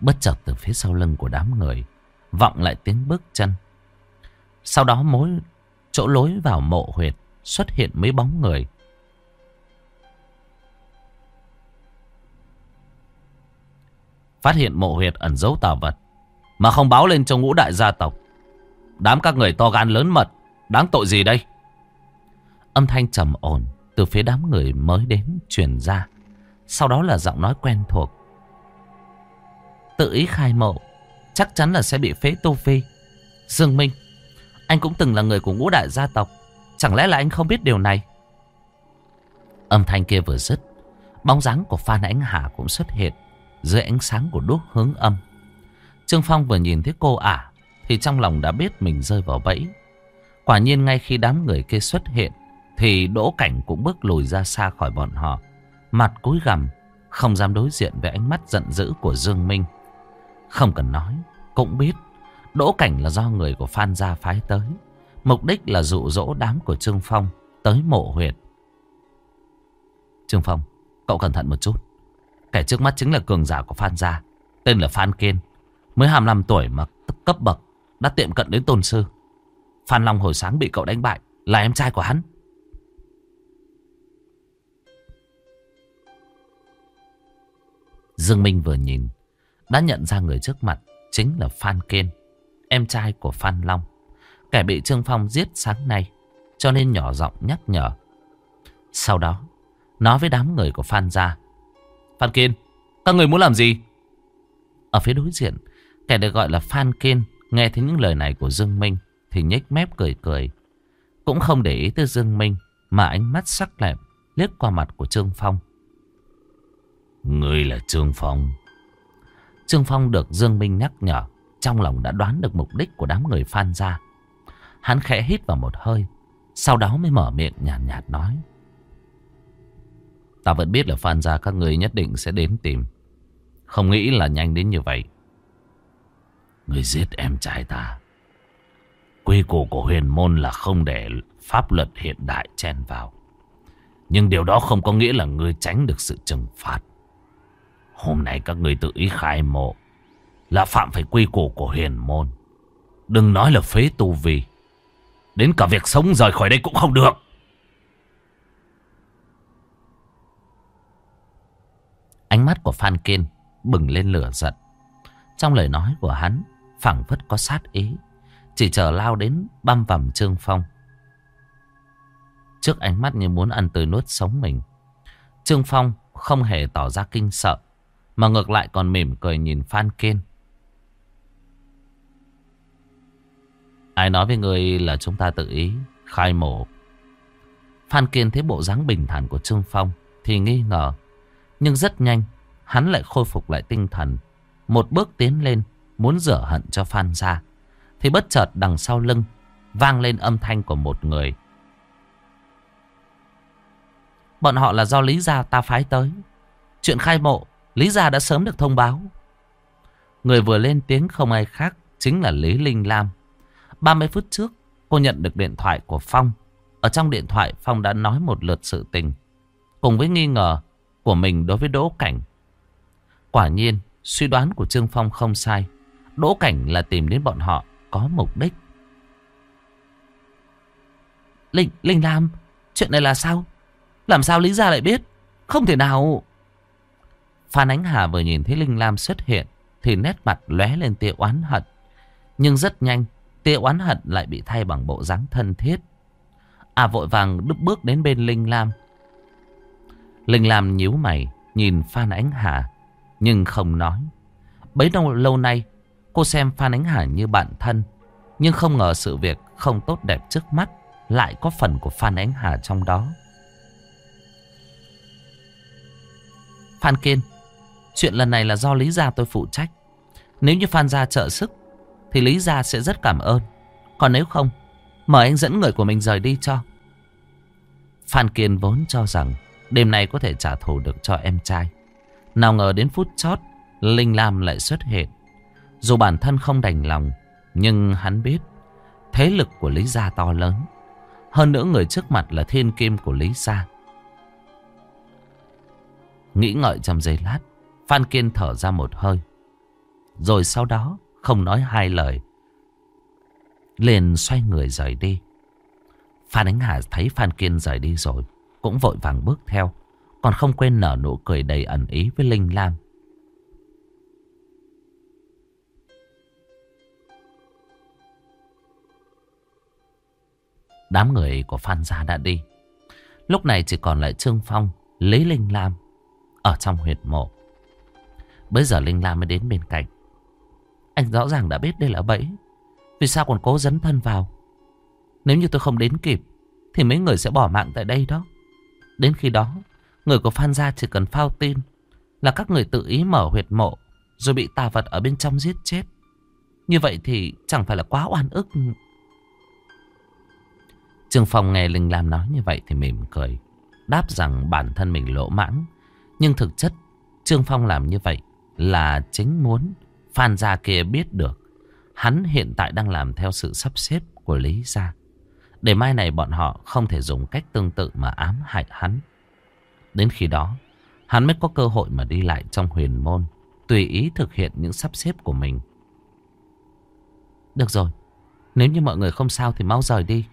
Bất chợt từ phía sau lưng của đám người Vọng lại tiếng bước chân sau đó mối chỗ lối vào mộ huyệt Xuất hiện mấy bóng người. Phát hiện mộ huyệt ẩn giấu tà vật, Mà không báo lên cho ngũ đại gia tộc. Đám các người to gan lớn mật, Đáng tội gì đây? Âm thanh trầm ổn Từ phía đám người mới đến truyền ra, Sau đó là giọng nói quen thuộc. Tự ý khai mộ, Chắc chắn là sẽ bị phế tu vi. Dương Minh anh cũng từng là người của ngũ đại gia tộc. Chẳng lẽ là anh không biết điều này? Âm thanh kia vừa dứt, Bóng dáng của Phan Ánh Hà cũng xuất hiện Dưới ánh sáng của đuốc hướng âm. Trương Phong vừa nhìn thấy cô ả Thì trong lòng đã biết mình rơi vào bẫy. Quả nhiên ngay khi đám người kia xuất hiện Thì Đỗ Cảnh cũng bước lùi ra xa khỏi bọn họ, Mặt cúi gằm, Không dám đối diện với ánh mắt giận dữ của Dương Minh. Không cần nói, Cũng biết Đỗ Cảnh là do người của Phan Gia phái tới. Mục đích là dụ dỗ đám của Trương Phong Tới mộ huyệt. Trương Phong, Cậu cẩn thận một chút. Kẻ trước mắt chính là cường giả của Phan Gia, Tên là Phan Kiên, Mới 25 tuổi mà cấp bậc, Đã tiệm cận đến tôn sư. Phan Long hồi sáng bị cậu đánh bại, Là em trai của hắn. Dương Minh vừa nhìn, Đã nhận ra người trước mặt Chính là Phan Kiên. Em trai của Phan Long. Kẻ bị Trương Phong giết sáng nay, Cho nên nhỏ giọng nhắc nhở. Sau đó, Nói với đám người của Phan gia Phan Kiên, Các người muốn làm gì? Ở phía đối diện, Kẻ được gọi là Phan Kiên Nghe thấy những lời này của Dương Minh Thì nhếch mép cười cười. Cũng không để ý tới Dương Minh Mà ánh mắt sắc lẹm liếc qua mặt của Trương Phong. Ngươi là Trương Phong? Trương Phong được Dương Minh nhắc nhở. Trong lòng đã đoán được mục đích của đám người Phan gia. Hắn khẽ hít vào một hơi Sau đó mới mở miệng nhàn nhạt, nhạt nói. Ta vẫn biết là Phan gia các người nhất định sẽ đến tìm. Không nghĩ là nhanh đến như vậy. Người giết em trai ta. Quy củ của huyền môn là không để pháp luật hiện đại chen vào. Nhưng điều đó không có nghĩa là ngươi tránh được sự trừng phạt. Hôm nay các người tự ý khai mộ là phạm phải quy củ của huyền môn Đừng nói là phế tu vi Đến cả việc sống rời khỏi đây cũng không được Ánh mắt của Phan Kiên bừng lên lửa giận. Trong lời nói của hắn, phảng phất có sát ý. Chỉ chờ lao đến băm vằm Trương Phong. Trước ánh mắt như muốn ăn tươi nuốt sống mình. Trương Phong không hề tỏ ra kinh sợ. Mà ngược lại còn mỉm cười nhìn Phan Kiên. Ai nói với người là chúng ta tự ý khai mổ. Phan Kiên thấy bộ dáng bình thản của Trương Phong thì nghi ngờ. Nhưng rất nhanh, hắn lại khôi phục lại tinh thần. Một bước tiến lên, muốn rửa hận cho Phan ra. Thì bất chợt đằng sau lưng, vang lên âm thanh của một người. Bọn họ là do Lý Gia ta phái tới. Chuyện khai mộ, Lý Gia đã sớm được thông báo. Người vừa lên tiếng không ai khác, chính là Lý Linh Lam. 30 phút trước, cô nhận được điện thoại của Phong. Ở trong điện thoại, Phong đã nói một lượt sự tình. Cùng với nghi ngờ, của mình đối với Đỗ Cảnh. Quả nhiên, suy đoán của Trương Phong không sai. Đỗ Cảnh là tìm đến bọn họ có mục đích. Linh, Linh Lam, chuyện này là sao? Làm sao Lý Gia lại biết? Không thể nào... Phan Ánh Hà vừa nhìn thấy Linh Lam xuất hiện thì nét mặt lóe lên tia oán hận. Nhưng rất nhanh, tia oán hận lại bị thay bằng bộ dáng thân thiết. À vội vàng đứt bước đến bên Linh Lam. Linh Lam nhíu mày Nhìn Phan Ánh Hà Nhưng không nói. Bấy lâu, lâu nay Cô xem Phan Ánh Hà như bạn thân Nhưng không ngờ sự việc không tốt đẹp trước mắt Lại có phần của Phan Ánh Hà trong đó. Phan Kiên Chuyện lần này là do Lý Gia tôi phụ trách. Nếu như Phan Gia trợ sức thì Lý Gia sẽ rất cảm ơn. Còn nếu không, Mời anh dẫn người của mình rời đi cho. Phan Kiên vốn cho rằng Đêm nay có thể trả thù được cho em trai. Nào ngờ đến phút chót, Linh Lam lại xuất hiện. Dù bản thân không đành lòng, Nhưng hắn biết Thế lực của Lý Gia to lớn. Hơn nữa người trước mặt là thiên kim của Lý Gia. Nghĩ ngợi trong giây lát, Phan Kiên thở ra một hơi. Rồi sau đó không nói hai lời Liền xoay người rời đi Phan Ánh Hà thấy Phan Kiên rời đi rồi cũng vội vàng bước theo. Còn không quên nở nụ cười đầy ẩn ý với Linh Lam. Đám người của Phan Gia đã đi. Lúc này chỉ còn lại Trương Phong, Lý Linh Lam ở trong huyệt mộ. Bây giờ Linh Lam mới đến bên cạnh. Anh rõ ràng đã biết đây là bẫy. Vì sao còn cố dấn thân vào? Nếu như tôi không đến kịp, Thì mấy người sẽ bỏ mạng tại đây đó. Đến khi đó, Người của Phan Gia chỉ cần phao tin Là các người tự ý mở huyệt mộ Rồi bị tà vật ở bên trong giết chết. Như vậy thì chẳng phải là quá oan ức. Trương Phong nghe Linh Lam nói như vậy thì mỉm cười, Đáp rằng bản thân mình lỗ mãng. Nhưng thực chất, Trương Phong làm như vậy Là chính muốn Phan Gia kia biết được, Hắn hiện tại đang làm theo sự sắp xếp của Lý Gia. Để mai này bọn họ không thể dùng cách tương tự mà ám hại hắn. Đến khi đó, Hắn mới có cơ hội mà đi lại trong huyền môn, Tùy ý thực hiện những sắp xếp của mình. Được rồi, Nếu như mọi người không sao thì mau rời đi.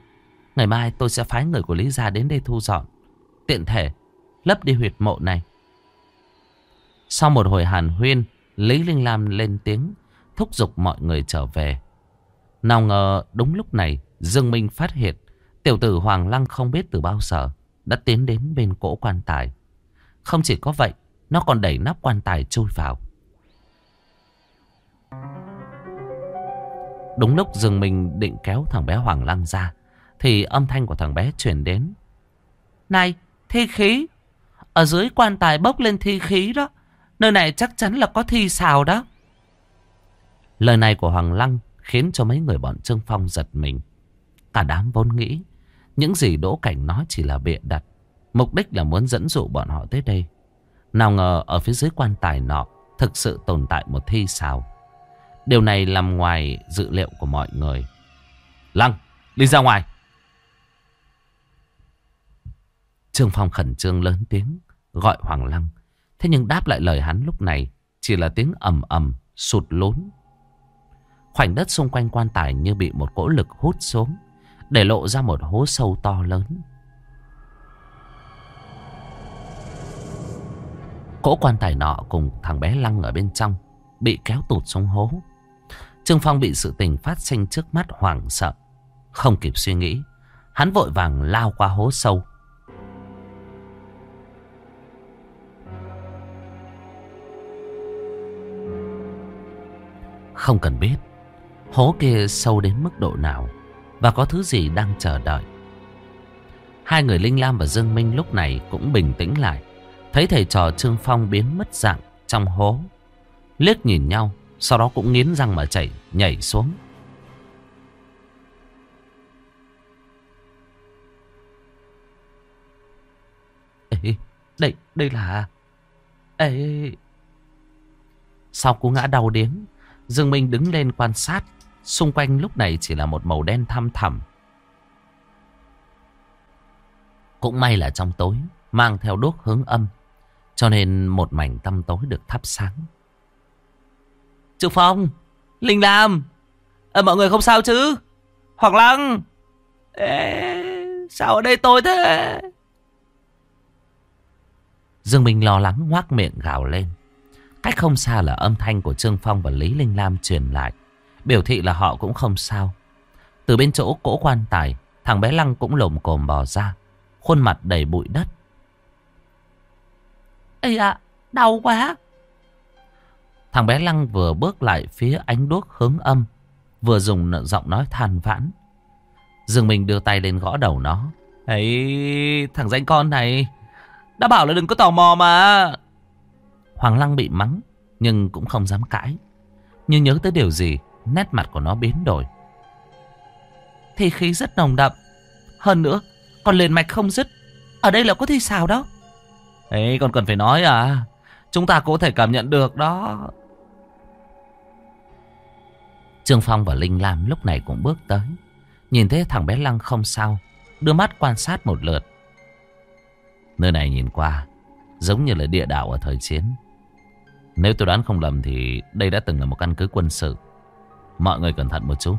Ngày mai tôi sẽ phái người của Lý Gia đến đây thu dọn. Tiện thể, Lấp đi huyệt mộ này. Sau một hồi hàn huyên Lý Linh Lam lên tiếng, Thúc giục mọi người trở về. Nào ngờ, đúng lúc này, Dương Minh phát hiện, Tiểu tử Hoàng Lăng không biết từ bao giờ Đã tiến đến bên cỗ quan tài. Không chỉ có vậy, Nó còn đẩy nắp quan tài chui vào. Đúng lúc Dương Minh định kéo thằng bé Hoàng Lăng ra, Thì âm thanh của thằng bé truyền đến. Này, thi khí! Ở dưới quan tài bốc lên thi khí đó Nơi này chắc chắn là có thi xào đó. Lời này của Hoàng Lăng Khiến cho mấy người bọn Trương Phong giật mình. Cả đám vốn nghĩ, Những gì Đỗ Cảnh nói chỉ là bịa đặt. Mục đích là muốn dẫn dụ bọn họ tới đây. Nào ngờ ở phía dưới quan tài nọ Thực sự tồn tại một thi xào. Điều này nằm ngoài dự liệu của mọi người. Lăng, Đi ra ngoài. Trương Phong khẩn trương lớn tiếng, Gọi Hoàng Lăng. Thế nhưng đáp lại lời hắn lúc này Chỉ là tiếng ầm ầm, sụt lún. Khoảnh đất xung quanh quan tài như bị một cỗ lực hút xuống, Để lộ ra một hố sâu to lớn. Cỗ quan tài nọ cùng thằng bé Lăng ở bên trong Bị kéo tụt xuống hố. Trương Phong bị sự tình phát sinh trước mắt hoảng sợ. Không kịp suy nghĩ, Hắn vội vàng lao qua hố sâu Không cần biết. Hố kia sâu đến mức độ nào Và có thứ gì đang chờ đợi. Hai người Linh Lam và Dương Minh lúc này cũng bình tĩnh lại Thấy thầy trò Trương Phong biến mất dạng trong hố. Liếc nhìn nhau Sau đó cũng nghiến răng mà chạy Nhảy xuống. Ê, đây, đây là... Ê... Sau cú ngã đau điếng Dương Minh đứng lên quan sát. Xung quanh lúc này chỉ là một màu đen thăm thẳm. Cũng may là trong tối, mang theo đốt hướng âm. Cho nên một mảnh tăm tối được thắp sáng. Trực Phong, Linh Lam, à, mọi người không sao chứ? Hoàng Lăng, Ê, sao ở đây tôi thế? Dương Minh lo lắng ngoác miệng gào lên. Cách không xa là âm thanh của Trương Phong và Lý Linh Lam truyền lại. Biểu thị là họ cũng không sao. Từ bên chỗ cỗ quan tài, thằng bé Lăng cũng lồm cồm bò ra. Khuôn mặt đầy bụi đất. Ây à, đau quá. Thằng bé Lăng vừa bước lại phía ánh đuốc hướng âm. Vừa dùng giọng nói than vãn. Dương Minh đưa tay lên gõ đầu nó. Ấy, thằng danh con này. Đã bảo là đừng có tò mò mà. Hoàng Lăng bị mắng, Nhưng cũng không dám cãi. Nhưng nhớ tới điều gì, Nét mặt của nó biến đổi. Thi khí rất nồng đậm. Hơn nữa Còn liền mạch không dứt. Ở đây là có thi xào đó. Ấy còn cần phải nói à. Chúng ta có thể cảm nhận được đó. Trương Phong và Linh Lam lúc này cũng bước tới. Nhìn thấy thằng bé Lăng không sao, Đưa mắt quan sát một lượt. Nơi này nhìn qua, Giống như là địa đạo ở thời chiến nếu tôi đoán không lầm thì đây đã từng là một căn cứ quân sự. Mọi người cẩn thận một chút.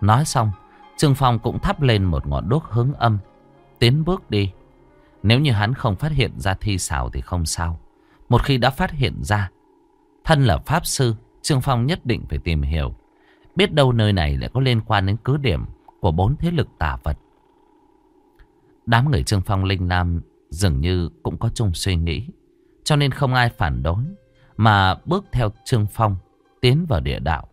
Nói xong, Trương Phong cũng thắp lên một ngọn đốt hướng âm, tiến bước đi. Nếu như hắn không phát hiện ra thi xào thì không sao. Một khi đã phát hiện ra, thân là Pháp Sư, Trương Phong nhất định phải tìm hiểu. Biết đâu nơi này lại có liên quan đến cứ điểm của bốn thế lực tà vật. Đám người Trương Phong Linh Nam dường như cũng có chung suy nghĩ. Cho nên không ai phản đối Mà bước theo Trương Phong tiến vào địa đạo.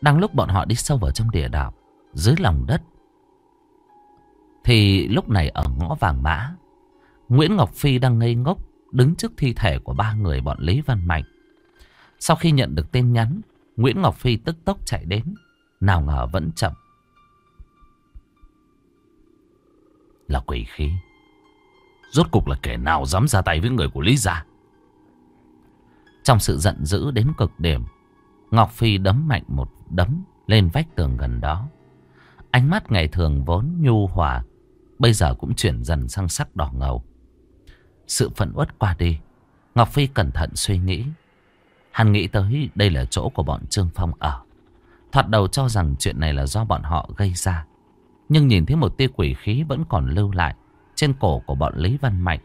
Đang lúc bọn họ đi sâu vào trong địa đạo, dưới lòng đất, thì lúc này ở ngõ vàng mã, Nguyễn Ngọc Phi đang ngây ngốc đứng trước thi thể của ba người bọn Lý Văn Mạnh. Sau khi nhận được tin nhắn, Nguyễn Ngọc Phi tức tốc chạy đến, nào ngờ vẫn chậm. Là quỷ khí. Rốt cục là kẻ nào dám ra tay với người của Lý Gia. Trong sự giận dữ đến cực điểm, Ngọc Phi đấm mạnh một đấm lên vách tường gần đó. Ánh mắt ngày thường vốn nhu hòa, bây giờ cũng chuyển dần sang sắc đỏ ngầu. Sự phẫn uất qua đi, Ngọc Phi cẩn thận suy nghĩ. Hắn nghĩ tới đây là chỗ của bọn Trương Phong ở. Thoạt đầu cho rằng chuyện này là do bọn họ gây ra. Nhưng nhìn thấy một tia quỷ khí vẫn còn lưu lại trên cổ của bọn Lý Văn Mạnh.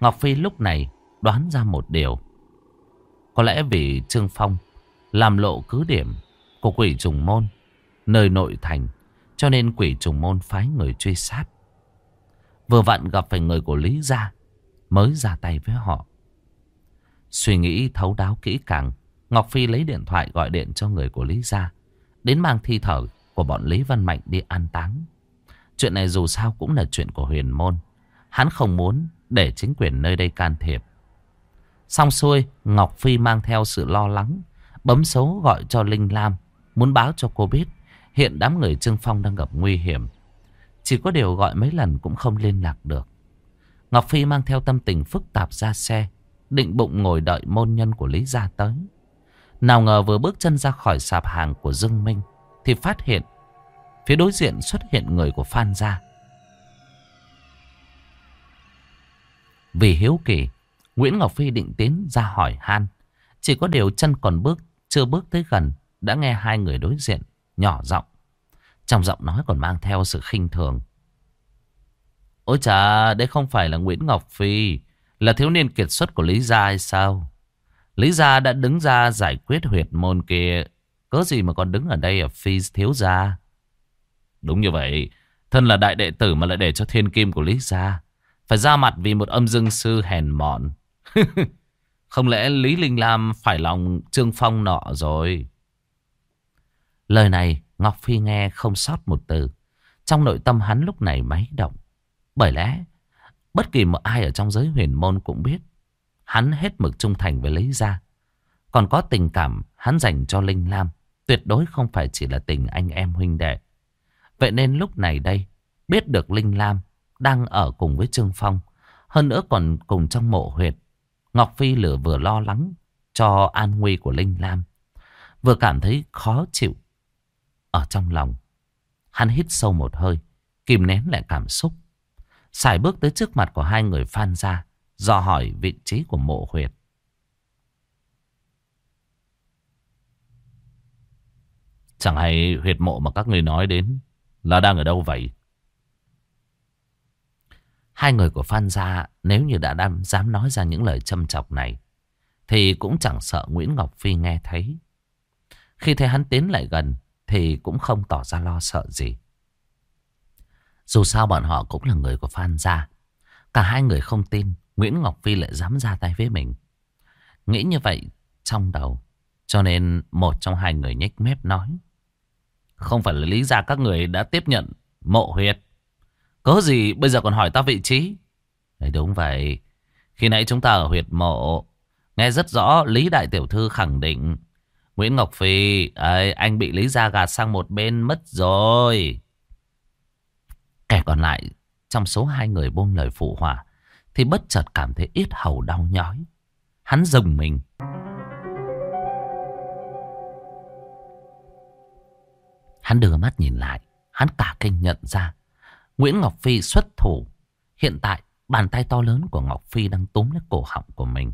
Ngọc Phi lúc này đoán ra một điều. Có lẽ vì Trương Phong làm lộ cứ điểm của quỷ trùng môn nơi nội thành cho nên quỷ trùng môn phái người truy sát. Vừa vặn gặp phải người của Lý Gia mới ra tay với họ. Suy nghĩ thấu đáo kỹ càng, Ngọc Phi lấy điện thoại gọi điện cho người của Lý Gia, đến mang thi thở của bọn Lý Văn Mạnh đi an táng. Chuyện này dù sao cũng là chuyện của huyền môn. Hắn không muốn để chính quyền nơi đây can thiệp. Xong xuôi, Ngọc Phi mang theo sự lo lắng, bấm số gọi cho Linh Lam, muốn báo cho cô biết hiện đám người Trương Phong đang gặp nguy hiểm. Chỉ có điều gọi mấy lần cũng không liên lạc được. Ngọc Phi mang theo tâm tình phức tạp ra xe, định bụng ngồi đợi môn nhân của Lý Gia tới. Nào ngờ vừa bước chân ra khỏi sạp hàng của Dương Minh, thì phát hiện phía đối diện xuất hiện người của Phan Gia. Vì hiếu kỳ, Nguyễn Ngọc Phi định tiến ra hỏi han. Chỉ có điều chân còn bước, chưa bước tới gần, đã nghe hai người đối diện, nhỏ giọng. Trong giọng nói còn mang theo sự khinh thường. Ôi chà, đây không phải là Nguyễn Ngọc Phi, là thiếu niên kiệt xuất của Lý Gia hay sao? Lý Gia đã đứng ra giải quyết huyệt môn kia, cớ gì mà còn đứng ở đây ở Phi thiếu gia? Đúng như vậy, thân là đại đệ tử mà lại để cho thiên kim của Lý Gia. Phải ra mặt vì một âm dương sư hèn mọn. (laughs) không lẽ Lý Linh Lam phải lòng Trương Phong nọ rồi? Lời này Ngọc Phi nghe không sót một từ. Trong nội tâm hắn lúc này máy động. Bởi lẽ, bất kỳ một ai ở trong giới huyền môn cũng biết, hắn hết mực trung thành với Lý Gia. Còn có tình cảm hắn dành cho Linh Lam, tuyệt đối không phải chỉ là tình anh em huynh đệ. Vậy nên lúc này đây, biết được Linh Lam đang ở cùng với Trương Phong, hơn nữa còn cùng trong mộ huyệt. Ngọc Phi lửa vừa lo lắng cho an nguy của Linh Lam, vừa cảm thấy khó chịu ở trong lòng. Hắn hít sâu một hơi, kìm nén lại cảm xúc. Xài bước tới trước mặt của hai người Phan ra, dò hỏi vị trí của mộ huyệt. Chẳng hay huyệt mộ mà các người nói đến là đang ở đâu vậy? Hai người của Phan Gia nếu như đã đam, dám nói ra những lời châm chọc này thì cũng chẳng sợ Nguyễn Ngọc Phi nghe thấy. Khi thấy hắn tiến lại gần thì cũng không tỏ ra lo sợ gì. Dù sao bọn họ cũng là người của Phan Gia. Cả hai người không tin Nguyễn Ngọc Phi lại dám ra tay với mình. Nghĩ như vậy trong đầu. Cho nên một trong hai người nhếch mép nói. Không phải là lý ra các người đã tiếp nhận mộ huyệt. Có gì bây giờ còn hỏi ta vị trí? Đấy đúng vậy. Khi nãy chúng ta ở huyệt mộ. Nghe rất rõ Lý Đại Tiểu Thư khẳng định. Nguyễn Ngọc Phi, ấy, anh bị Lý Gia gạt sang một bên mất rồi. Kẻ còn lại trong số hai người buông lời phụ hòa, thì bất chợt cảm thấy ít hầu đau nhói. Hắn dừng mình. Hắn đưa mắt nhìn lại. Hắn cả kinh nhận ra. Nguyễn Ngọc Phi xuất thủ. Hiện tại, bàn tay to lớn của Ngọc Phi đang túm lấy cổ họng của mình.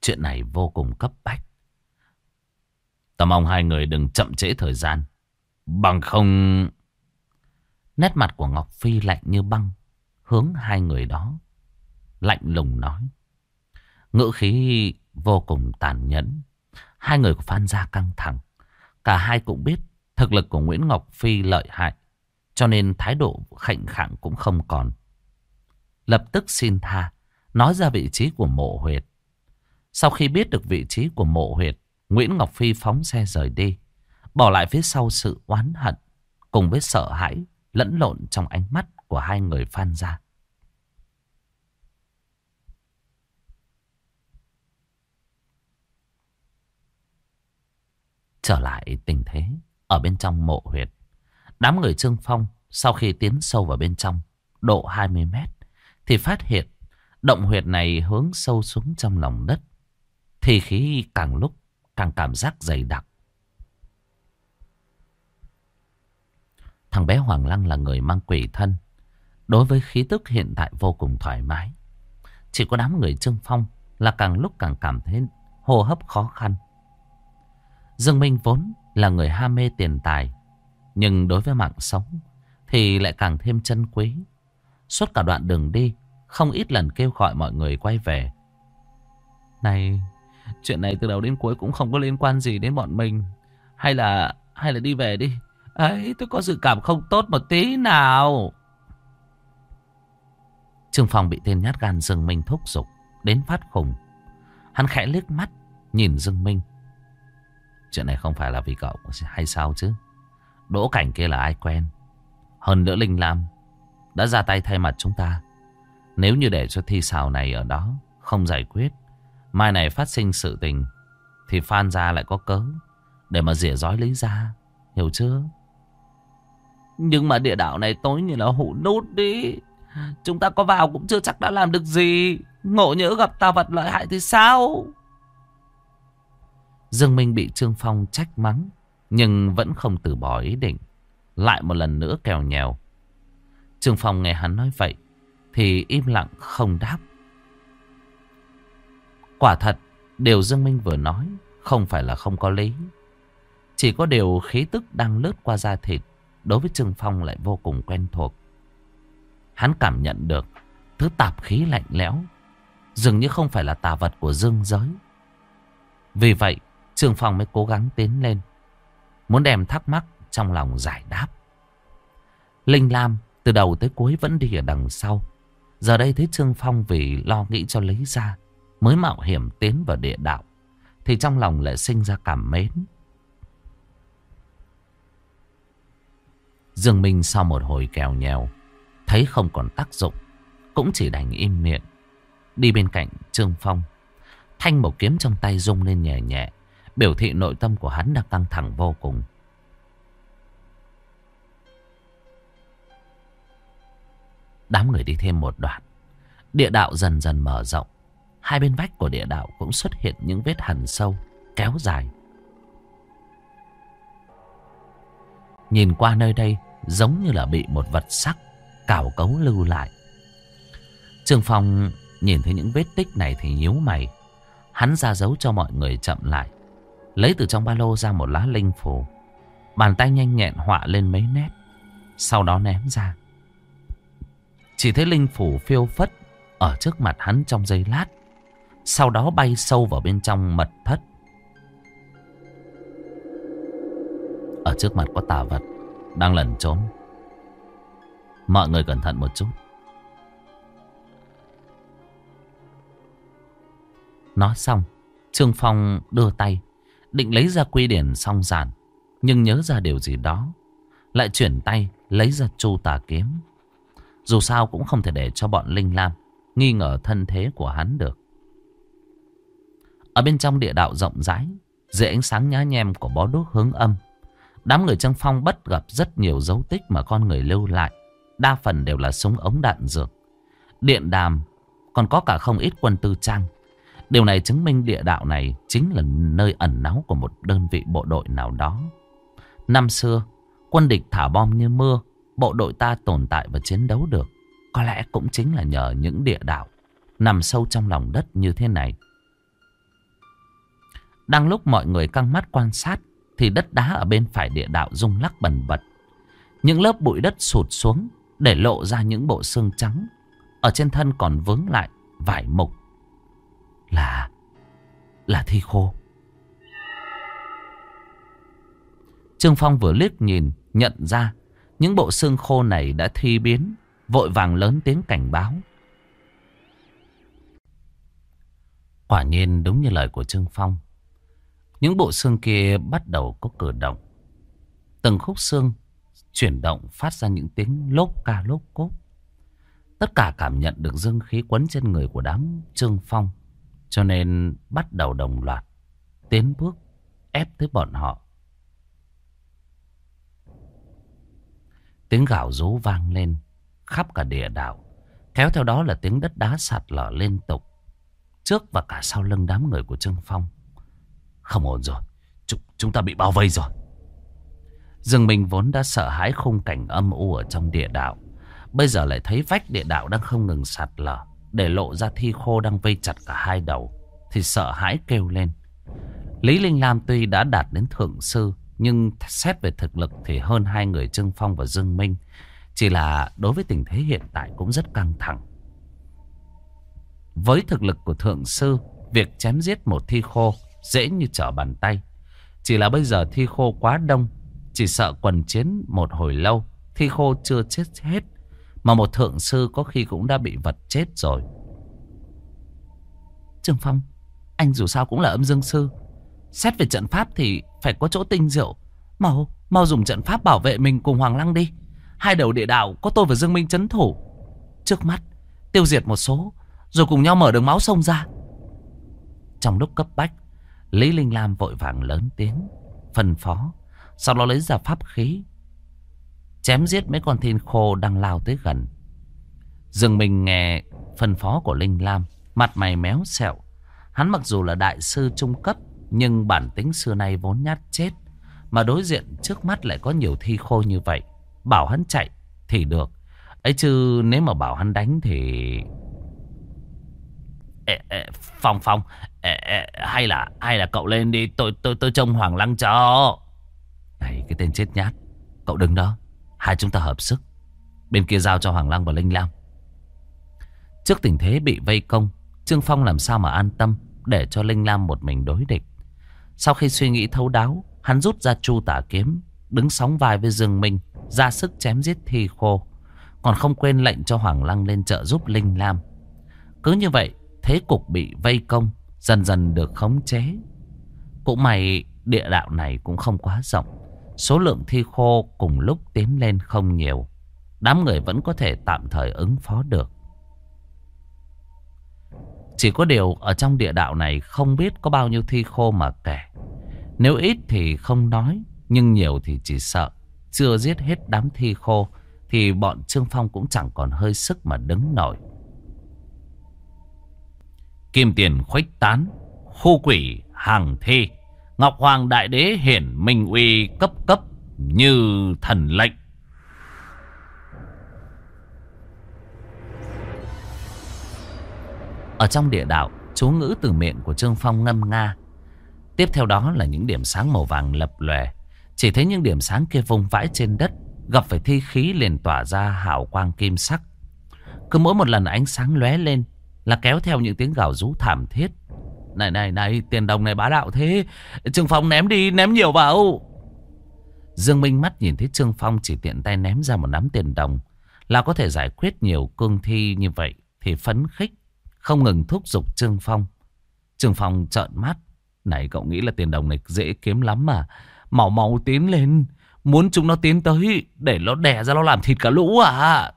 Chuyện này vô cùng cấp bách. Ta mong hai người đừng chậm trễ thời gian. Bằng không... Nét mặt của Ngọc Phi lạnh như băng. Hướng hai người đó. Lạnh lùng nói. Ngữ khí vô cùng tàn nhẫn. Hai người của Phan Gia căng thẳng. Cả hai cũng biết thực lực của Nguyễn Ngọc Phi lợi hại. Cho nên thái độ khạnh khạng cũng không còn. lập tức xin tha, nói ra vị trí của mộ huyệt. Sau khi biết được vị trí của mộ huyệt, Nguyễn Ngọc Phi phóng xe rời đi, bỏ lại phía sau sự oán hận, cùng với sợ hãi, lẫn lộn trong ánh mắt của hai người Phan gia. Trở lại tình thế, ở bên trong mộ huyệt, đám người Trương Phong sau khi tiến sâu vào bên trong, độ 20 mét, thì phát hiện động huyệt này hướng sâu xuống trong lòng đất. Thì khí càng lúc càng cảm giác dày đặc. Thằng bé Hoàng Lăng là người mang quỷ thân. Đối với khí tức hiện tại vô cùng thoải mái. Chỉ có đám người Trương Phong là càng lúc càng cảm thấy hô hấp khó khăn. Dương Minh vốn là người ham mê tiền tài. Nhưng đối với mạng sống thì lại càng thêm chân quý. Suốt cả đoạn đường đi, không ít lần kêu gọi mọi người quay về. Này, chuyện này từ đầu đến cuối cũng không có liên quan gì đến bọn mình. Hay là, hay là đi về đi. Ấy, tôi có dự cảm không tốt một tí nào. Trương Phong bị tên nhát gan Dương Minh thúc giục, đến phát khùng. Hắn khẽ liếc mắt, nhìn Dương Minh. Chuyện này không phải là vì cậu hay sao chứ? Đỗ cảnh kia là ai quen? Hơn nữa Linh Lam đã ra tay thay mặt chúng ta. Nếu như để cho thi xào này ở đó không giải quyết, mai này phát sinh sự tình, thì Phan gia lại có cớ để mà rỉa rói lấy ra. Hiểu chưa? Nhưng mà địa đạo này tối như là hụ nút đi. Chúng ta có vào cũng chưa chắc đã làm được gì. Ngộ nhỡ gặp ta vật lợi hại thì sao? Dương Minh bị Trương Phong trách mắng. Nhưng vẫn không từ bỏ ý định. Lại một lần nữa kèo nhèo. Trương Phong nghe hắn nói vậy. Thì im lặng không đáp. Quả thật. Điều Dương Minh vừa nói. Không phải là không có lý. Chỉ có điều khí tức đang lướt qua da thịt. Đối với Trương Phong lại vô cùng quen thuộc. Hắn cảm nhận được. Thứ tạp khí lạnh lẽo. Dường như không phải là tà vật của dương giới. Vì vậy, Trương Phong mới cố gắng tiến lên. Muốn đem thắc mắc trong lòng giải đáp. Linh Lam từ đầu tới cuối vẫn đi ở đằng sau. Giờ đây thấy Trương Phong vì lo nghĩ cho lấy ra. Mới mạo hiểm tiến vào địa đạo. Thì trong lòng lại sinh ra cảm mến. Dương Minh sau một hồi kèo nhèo. Thấy không còn tác dụng. Cũng chỉ đành im miệng. Đi bên cạnh Trương Phong. Thanh bầu kiếm trong tay rung lên nhẹ nhẹ. Biểu thị nội tâm của hắn đang căng thẳng vô cùng. Đám người đi thêm một đoạn. Địa đạo dần dần mở rộng. Hai bên vách của địa đạo cũng xuất hiện những vết hằn sâu, kéo dài. Nhìn qua nơi đây giống như là bị một vật sắc, cào cấu lưu lại. Trương Phong nhìn thấy những vết tích này thì nhíu mày. Hắn ra dấu cho mọi người chậm lại. Lấy từ trong ba lô ra một lá linh phù. Bàn tay nhanh nhẹn họa lên mấy nét. Sau đó ném ra. Chỉ thấy linh phủ phiêu phất ở trước mặt hắn trong giây lát. Sau đó bay sâu vào bên trong mật thất. Ở trước mặt có tà vật đang lẩn trốn. Mọi người cẩn thận một chút. Nói xong, Trương Phong đưa tay, định lấy ra quy điển song giản, nhưng nhớ ra điều gì đó. Lại chuyển tay, lấy ra chu tà kiếm. Dù sao cũng không thể để cho bọn Linh Lam nghi ngờ thân thế của hắn được. Ở bên trong địa đạo rộng rãi, dưới ánh sáng nhá nhem của bó đuốc hướng âm, đám người trong phong bất gặp rất nhiều dấu tích mà con người lưu lại. Đa phần đều là súng ống đạn dược, điện đàm, còn có cả không ít quân tư trang. Điều này chứng minh địa đạo này chính là nơi ẩn náu của một đơn vị bộ đội nào đó. Năm xưa, quân địch thả bom như mưa, bộ đội ta tồn tại và chiến đấu được. Có lẽ cũng chính là nhờ những địa đạo nằm sâu trong lòng đất như thế này. Đang lúc mọi người căng mắt quan sát thì đất đá ở bên phải địa đạo rung lắc bần bật. Những lớp bụi đất sụt xuống để lộ ra những bộ xương trắng. Ở trên thân còn vướng lại vải mục là là thi khô. Trương Phong vừa liếc nhìn, nhận ra những bộ xương khô này đã thi biến, vội vàng lớn tiếng cảnh báo. Quả nhiên đúng như lời của Trương Phong. Những bộ xương kia bắt đầu có cử động. Từng khúc xương chuyển động phát ra những tiếng lốp ca lốp cốt Tất cả cảm nhận được dương khí quấn trên người của đám Trương Phong cho nên bắt đầu đồng loạt tiến bước ép tới bọn họ. Tiếng gào rú vang lên khắp cả địa đảo. Kéo theo đó là tiếng đất đá sạt lở liên tục. Trước và cả sau lưng đám người của Trương Phong. Không ổn rồi. Chúng, chúng ta bị bao vây rồi. Dương Minh vốn đã sợ hãi khung cảnh âm u ở trong địa đạo. Bây giờ lại thấy vách địa đạo đang không ngừng sạt lở. Để lộ ra thi khô đang vây chặt cả hai đầu. Thì sợ hãi kêu lên. Lý Linh Lam tuy đã đạt đến thượng sư. Nhưng xét về thực lực thì hơn hai người Trương Phong và Dương Minh. Chỉ là đối với tình thế hiện tại cũng rất căng thẳng. Với thực lực của thượng sư, việc chém giết một thi khô dễ như trở bàn tay. Chỉ là bây giờ thi khô quá đông, chỉ sợ quần chiến một hồi lâu, thi khô chưa chết hết. Mà một thượng sư có khi cũng đã bị vật chết rồi. Trương Phong, anh dù sao cũng là âm dương sư. Xét về trận pháp thì phải có chỗ tinh diệu. Mau, mau dùng trận pháp bảo vệ mình cùng Hoàng Lăng đi. Hai đầu địa đạo có tôi và Dương Minh chấn thủ. Trước mắt, tiêu diệt một số, rồi cùng nhau mở đường máu sông ra. Trong lúc cấp bách, Lý Linh Lam vội vàng lớn tiếng, phân phó, sau đó lấy ra pháp khí. Chém giết mấy con thiên khô đang lao tới gần. Dương Minh nghe phân phó của Linh Lam, mặt mày méo xẹo. Hắn mặc dù là đại sư trung cấp, nhưng bản tính xưa nay vốn nhát chết. Mà đối diện trước mắt lại có nhiều thi khô như vậy. Bảo hắn chạy thì được. ấy chứ nếu mà bảo hắn đánh thì... Ê, ê, Phong Phong ê, ê, hay là hay là cậu lên đi tôi tôi tôi trông Hoàng Lăng cho. Này cái tên chết nhát, cậu đứng đó, hai chúng ta hợp sức. Bên kia giao cho Hoàng Lăng và Linh Lam. Trước tình thế bị vây công, Trương Phong làm sao mà an tâm để cho Linh Lam một mình đối địch. Sau khi suy nghĩ thấu đáo, hắn rút ra chu tả kiếm, đứng sóng vai với Dương Minh, ra sức chém giết thi khô. Còn không quên lệnh cho Hoàng Lăng lên trợ giúp Linh Lam. Cứ như vậy, thế cục bị vây công, dần dần được khống chế. Cũng may địa đạo này cũng không quá rộng. Số lượng thi khô cùng lúc tiến lên không nhiều. Đám người vẫn có thể tạm thời ứng phó được. Chỉ có điều ở trong địa đạo này không biết có bao nhiêu thi khô mà kể. Nếu ít thì không nói, nhưng nhiều thì chỉ sợ. Chưa giết hết đám thi khô thì bọn Trương Phong cũng chẳng còn hơi sức mà đứng nổi. Kim tiền khuếch tán, khu quỷ hàng thi. Ngọc Hoàng Đại Đế hiển minh uy cấp cấp như thần lệnh. Ở trong địa đạo, chú ngữ từ miệng của Trương Phong ngâm nga. Tiếp theo đó là những điểm sáng màu vàng lập lòe. Chỉ thấy những điểm sáng kia vung vãi trên đất, gặp phải thi khí liền tỏa ra hào quang kim sắc. Cứ mỗi một lần ánh sáng lóe lên là kéo theo những tiếng gào rú thảm thiết. Này này này, tiền đồng này bá đạo thế. Trương Phong ném đi, ném nhiều vào. Dương Minh mắt nhìn thấy Trương Phong chỉ tiện tay ném ra một nắm tiền đồng. Là có thể giải quyết nhiều cương thi như vậy thì phấn khích. Không ngừng thúc giục Trương Phong. Trương Phong trợn mắt. Này cậu nghĩ là tiền đồng này dễ kiếm lắm mà. Màu màu tiến lên. Muốn chúng nó tiến tới để nó đè ra nó làm thịt cả lũ à.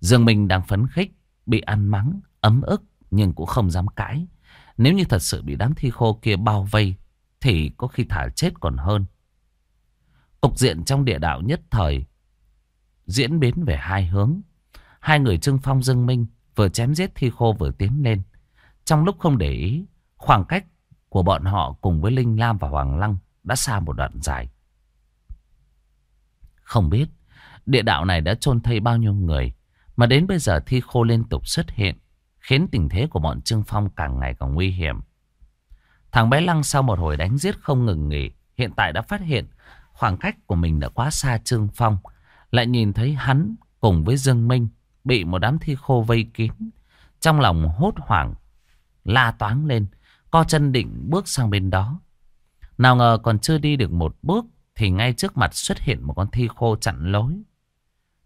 Dương Minh đang phấn khích. Bị ăn mắng, ấm ức nhưng cũng không dám cãi. Nếu như thật sự bị đám thi khô kia bao vây thì có khi thả chết còn hơn. Cục diện trong địa đạo nhất thời diễn biến về hai hướng. Hai người Trương Phong Dương Minh vừa chém giết thi khô vừa tiến lên. Trong lúc không để ý, khoảng cách của bọn họ cùng với Linh Lam và Hoàng Lăng đã xa một đoạn dài. Không biết địa đạo này đã chôn thây bao nhiêu người mà đến bây giờ thi khô liên tục xuất hiện khiến tình thế của bọn Trương Phong càng ngày càng nguy hiểm. Thằng bé Lăng sau một hồi đánh giết không ngừng nghỉ hiện tại đã phát hiện khoảng cách của mình đã quá xa Trương Phong. Lại nhìn thấy hắn cùng với Dương Minh bị một đám thi khô vây kín. Trong lòng hốt hoảng, la toáng lên, co chân định bước sang bên đó. Nào ngờ còn chưa đi được một bước thì ngay trước mặt xuất hiện một con thi khô chặn lối.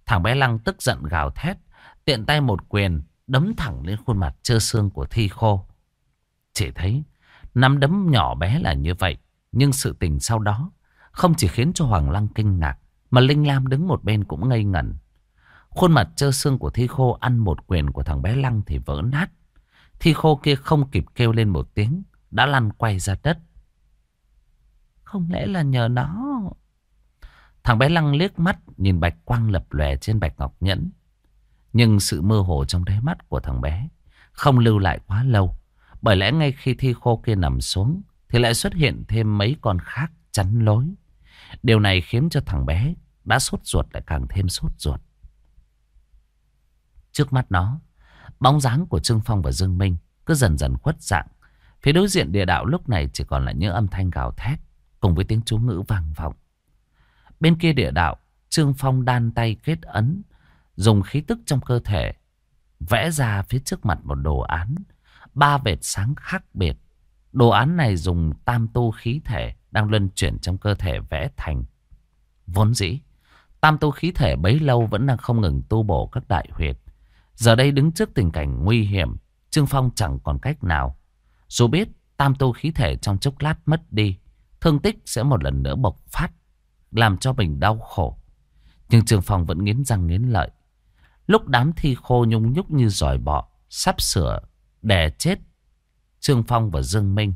Thằng bé Lăng tức giận gào thét, tiện tay một quyền đấm thẳng lên khuôn mặt trơ xương của thi khô. Chỉ thấy, nắm đấm nhỏ bé là như vậy. Nhưng sự tình sau đó không chỉ khiến cho Hoàng Lăng kinh ngạc. Mà Linh Lam đứng một bên cũng ngây ngẩn. Khuôn mặt trơ xương của Thi Khô ăn một quyền của thằng bé Lăng thì vỡ nát. Thi Khô kia không kịp kêu lên một tiếng. Đã lăn quay ra đất. Không lẽ là nhờ nó... Thằng bé Lăng liếc mắt nhìn bạch quang lập lòe trên bạch ngọc nhẫn. Nhưng sự mơ hồ trong đáy mắt của thằng bé không lưu lại quá lâu. Bởi lẽ ngay khi thi khô kia nằm xuống thì lại xuất hiện thêm mấy con khác chắn lối. Điều này khiến cho thằng bé đã sốt ruột lại càng thêm sốt ruột. Trước mắt nó, bóng dáng của Trương Phong và Dương Minh cứ dần dần khuất dạng. Phía đối diện địa đạo lúc này chỉ còn là những âm thanh gào thét cùng với tiếng chú ngữ vang vọng. Bên kia địa đạo, Trương Phong đan tay kết ấn, dùng khí tức trong cơ thể, vẽ ra phía trước mặt một đồ án, ba vệt sáng khác biệt. Đồ án này dùng tam tu khí thể đang luân chuyển trong cơ thể vẽ thành. Vốn dĩ, tam tu khí thể bấy lâu vẫn đang không ngừng tu bổ các đại huyệt. Giờ đây đứng trước tình cảnh nguy hiểm, Trương Phong chẳng còn cách nào. Dù biết tam tu khí thể trong chốc lát mất đi, thương tích sẽ một lần nữa bộc phát làm cho mình đau khổ. Nhưng trương Phong vẫn nghiến răng nghiến lợi. Lúc đám thi khô nhung nhúc như giỏi bọ, sắp sửa đè chết Trương Phong và Dương Minh.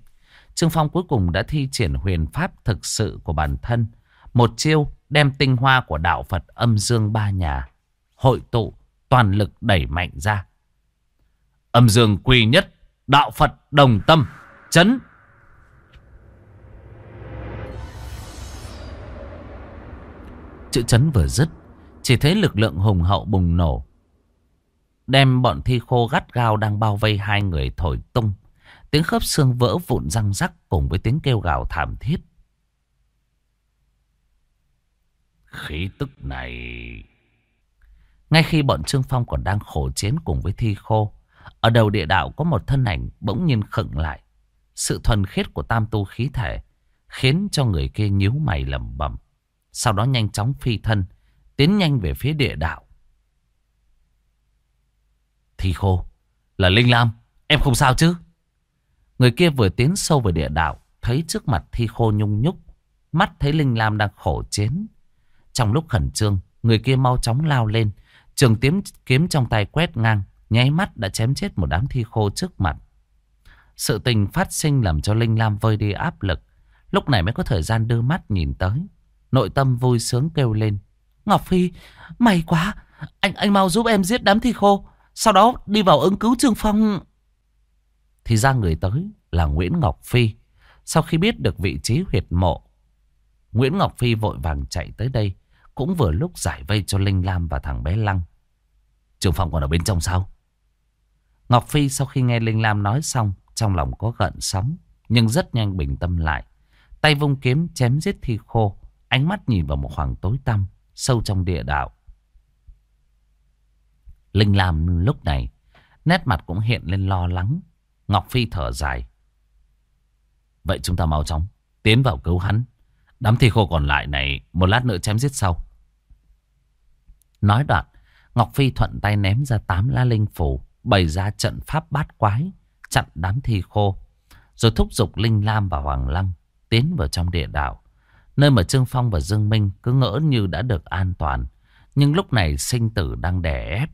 Trương Phong cuối cùng đã thi triển huyền pháp thực sự của bản thân. Một chiêu đem tinh hoa của đạo Phật âm dương ba nhà. Hội tụ toàn lực đẩy mạnh ra. Âm dương quy nhất, đạo Phật đồng tâm, chấn Chữ chấn vừa dứt chỉ thấy lực lượng hùng hậu bùng nổ. Đem bọn thi khô gắt gao đang bao vây hai người thổi tung. Tiếng khớp xương vỡ vụn răng rắc cùng với tiếng kêu gào thảm thiết. Khí tức này... Ngay khi bọn Trương Phong còn đang khổ chiến cùng với thi khô Ở đầu địa đạo có một thân ảnh bỗng nhiên khựng lại. Sự thuần khiết của tam tu khí thể Khiến cho người kia nhíu mày lầm bẩm sau đó nhanh chóng phi thân Tiến nhanh về phía địa đạo. Thi khô, Là Linh Lam, Em không sao chứ? Người kia vừa tiến sâu vào địa đạo, Thấy trước mặt thi khô nhung nhúc, Mắt thấy Linh Lam đang khổ chiến. Trong lúc khẩn trương, Người kia mau chóng lao lên, Trường kiếm kiếm trong tay quét ngang, Nháy mắt đã chém chết một đám thi khô trước mặt. Sự tình phát sinh làm cho Linh Lam vơi đi áp lực, Lúc này mới có thời gian đưa mắt nhìn tới. Nội tâm vui sướng kêu lên. Ngọc Phi, may quá. Anh anh mau giúp em giết đám thi khô. Sau đó đi vào ứng cứu Trương Phong. Thì ra người tới là Nguyễn Ngọc Phi. Sau khi biết được vị trí huyệt mộ, Nguyễn Ngọc Phi vội vàng chạy tới đây. Cũng vừa lúc giải vây cho Linh Lam và thằng bé Lăng. Trương Phong còn ở bên trong sao? Ngọc Phi sau khi nghe Linh Lam nói xong, trong lòng có gợn sóng, nhưng rất nhanh bình tâm lại. Tay vung kiếm chém giết thi khô, Ánh mắt nhìn vào một khoảng tối tăm Sâu trong địa đạo. Linh Lam lúc này, Nét mặt cũng hiện lên lo lắng. Ngọc Phi thở dài. Vậy chúng ta mau chóng Tiến vào cứu hắn. Đám thi khô còn lại này Một lát nữa chém giết sau. Nói đoạn, Ngọc Phi thuận tay ném ra tám lá linh phủ, Bày ra trận pháp bát quái, Chặn đám thi khô, Rồi thúc giục Linh Lam và Hoàng Lăng Tiến vào trong địa đạo. Nơi mà Trương Phong và Dương Minh cứ ngỡ như đã được an toàn. Nhưng lúc này sinh tử đang đè ép.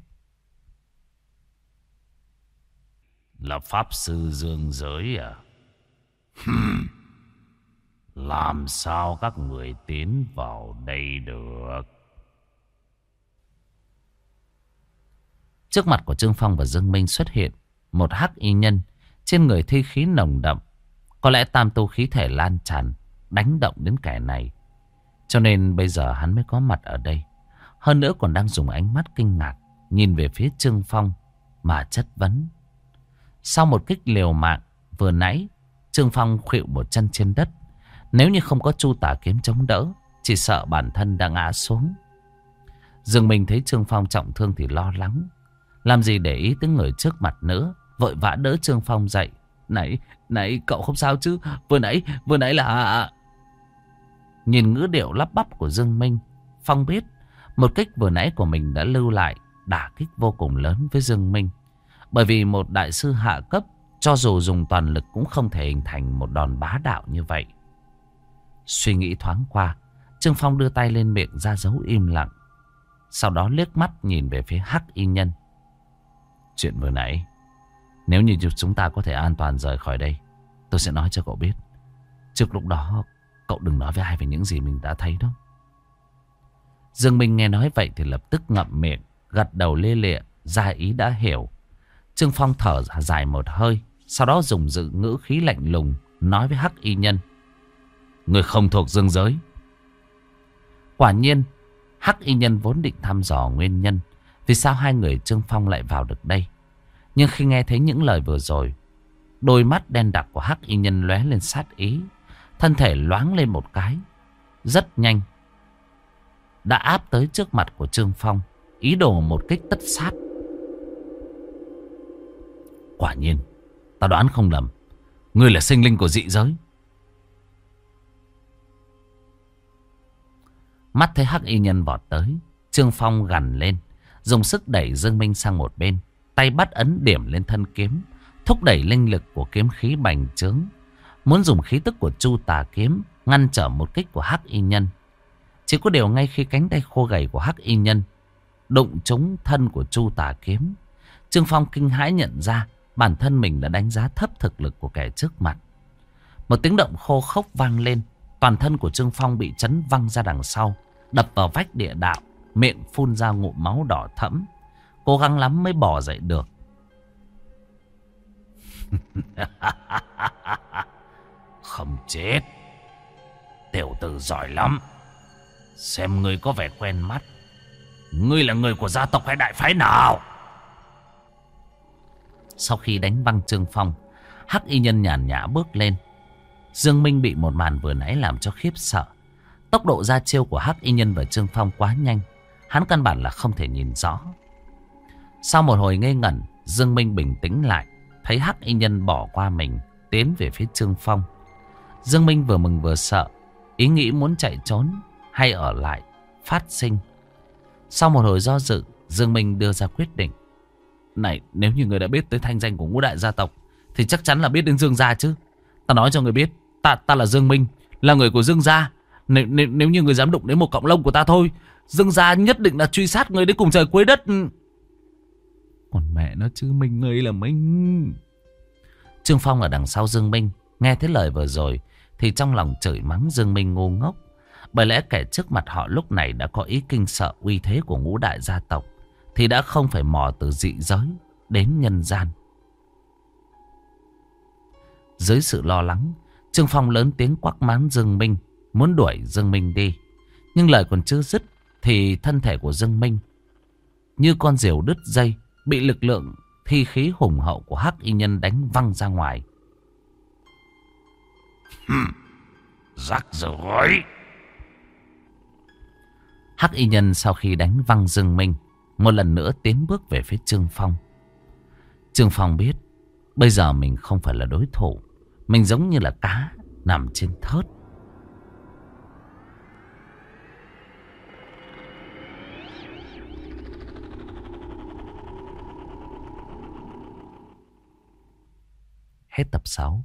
Là Pháp Sư Dương Giới à? Làm sao các người tiến vào đây được? Trước mặt của Trương Phong và Dương Minh xuất hiện một hắc y nhân trên người thi khí nồng đậm. Có lẽ tam tu khí thể lan tràn đánh động đến kẻ này. Cho nên bây giờ hắn mới có mặt ở đây. Hơn nữa còn đang dùng ánh mắt kinh ngạc nhìn về phía Trương Phong mà chất vấn. Sau một kích liều mạng vừa nãy, Trương Phong khuỵu một chân trên đất. Nếu như không có chu tả kiếm chống đỡ, chỉ sợ bản thân đã ngã xuống. Dương Minh thấy Trương Phong trọng thương thì lo lắng. Làm gì để ý tới người trước mặt nữa, vội vã đỡ Trương Phong dậy. Này, này, cậu không sao chứ? Vừa nãy, vừa nãy là... À, à, Nhìn ngữ điệu lắp bắp của Dương Minh, Phong biết một kích vừa nãy của mình đã lưu lại đả kích vô cùng lớn với Dương Minh. Bởi vì một đại sư hạ cấp Cho dù dùng toàn lực cũng không thể hình thành một đòn bá đạo như vậy. Suy nghĩ thoáng qua, Trương Phong đưa tay lên miệng ra dấu im lặng. Sau đó liếc mắt nhìn về phía Hắc Y Nhân. Chuyện vừa nãy, nếu như chúng ta có thể an toàn rời khỏi đây, tôi sẽ nói cho cậu biết. Trước lúc đó, cậu đừng nói với ai về những gì mình đã thấy đó. Dương Minh nghe nói vậy thì lập tức ngậm miệng, gật đầu lê lịa, ra ý đã hiểu. Trương Phong thở dài một hơi, sau đó dùng dự ngữ khí lạnh lùng, nói với Hắc Y Nhân. Người không thuộc dương giới. Quả nhiên, Hắc Y Nhân vốn định thăm dò nguyên nhân, vì sao hai người Trương Phong lại vào được đây. Nhưng khi nghe thấy những lời vừa rồi, đôi mắt đen đặc của Hắc Y Nhân lóe lên sát ý, thân thể loáng lên một cái, rất nhanh. Đã áp tới trước mặt của Trương Phong, ý đồ một kích tất sát. Quả nhiên, ta đoán không lầm. Ngươi là sinh linh của dị giới. Mắt thấy hắc y nhân vọt tới. Trương Phong gằn lên. Dùng sức đẩy Dương Minh sang một bên. Tay bắt ấn điểm lên thân kiếm. Thúc đẩy linh lực của kiếm khí bành trướng. Muốn dùng khí tức của chu tà kiếm. Ngăn trở một kích của hắc y nhân. Chỉ có điều ngay khi cánh tay khô gầy của hắc y nhân. Đụng trúng thân của chu tà kiếm. Trương Phong kinh hãi nhận ra. Bản thân mình đã đánh giá thấp thực lực của kẻ trước mặt. Một tiếng động khô khốc vang lên. Toàn thân của Trương Phong bị chấn văng ra đằng sau. Đập vào vách địa đạo. Miệng phun ra ngụm máu đỏ thẫm. Cố gắng lắm mới bỏ dậy được. (laughs) Không chết. Tiểu tử giỏi lắm. Xem ngươi có vẻ quen mắt. Ngươi là người của gia tộc hay đại phái nào? Sau khi đánh văng Trương Phong, Hắc Y Nhân nhàn nhã bước lên. Dương Minh bị một màn vừa nãy làm cho khiếp sợ. Tốc độ ra chiêu của Hắc Y Nhân và Trương Phong quá nhanh. Hắn căn bản là không thể nhìn rõ. Sau một hồi ngây ngẩn, Dương Minh bình tĩnh lại. Thấy Hắc Y Nhân bỏ qua mình, tiến về phía Trương Phong. Dương Minh vừa mừng vừa sợ. Ý nghĩ muốn chạy trốn hay ở lại, phát sinh. Sau một hồi do dự, Dương Minh đưa ra quyết định. Này nếu như người đã biết tới thanh danh của ngũ đại gia tộc Thì chắc chắn là biết đến Dương Gia chứ Ta nói cho người biết Ta ta là Dương Minh Là người của Dương Gia nếu, nếu, nếu như người dám đụng đến một cọng lông của ta thôi Dương Gia nhất định là truy sát người đến cùng trời cuối đất Còn mẹ nó chứ Minh người là Minh Trương Phong ở đằng sau Dương Minh Nghe thấy lời vừa rồi thì trong lòng chửi mắng Dương Minh ngu ngốc Bởi lẽ kẻ trước mặt họ lúc này đã có ý kinh sợ uy thế của ngũ đại gia tộc thì đã không phải mò từ dị giới đến nhân gian. Dưới sự lo lắng, Trương Phong lớn tiếng quắc mắng Dương Minh, muốn đuổi Dương Minh đi. Nhưng lời còn chưa dứt, thì thân thể của Dương Minh như con diều đứt dây, bị lực lượng thi khí hùng hậu của Hắc Y Nhân đánh văng ra ngoài. Hmm. Rắc rối. Hắc Y Nhân sau khi đánh văng Dương Minh, một lần nữa tiến bước về phía Trương Phong. Trương Phong biết bây giờ mình không phải là đối thủ. Mình giống như là cá nằm trên thớt. Hết tập 6.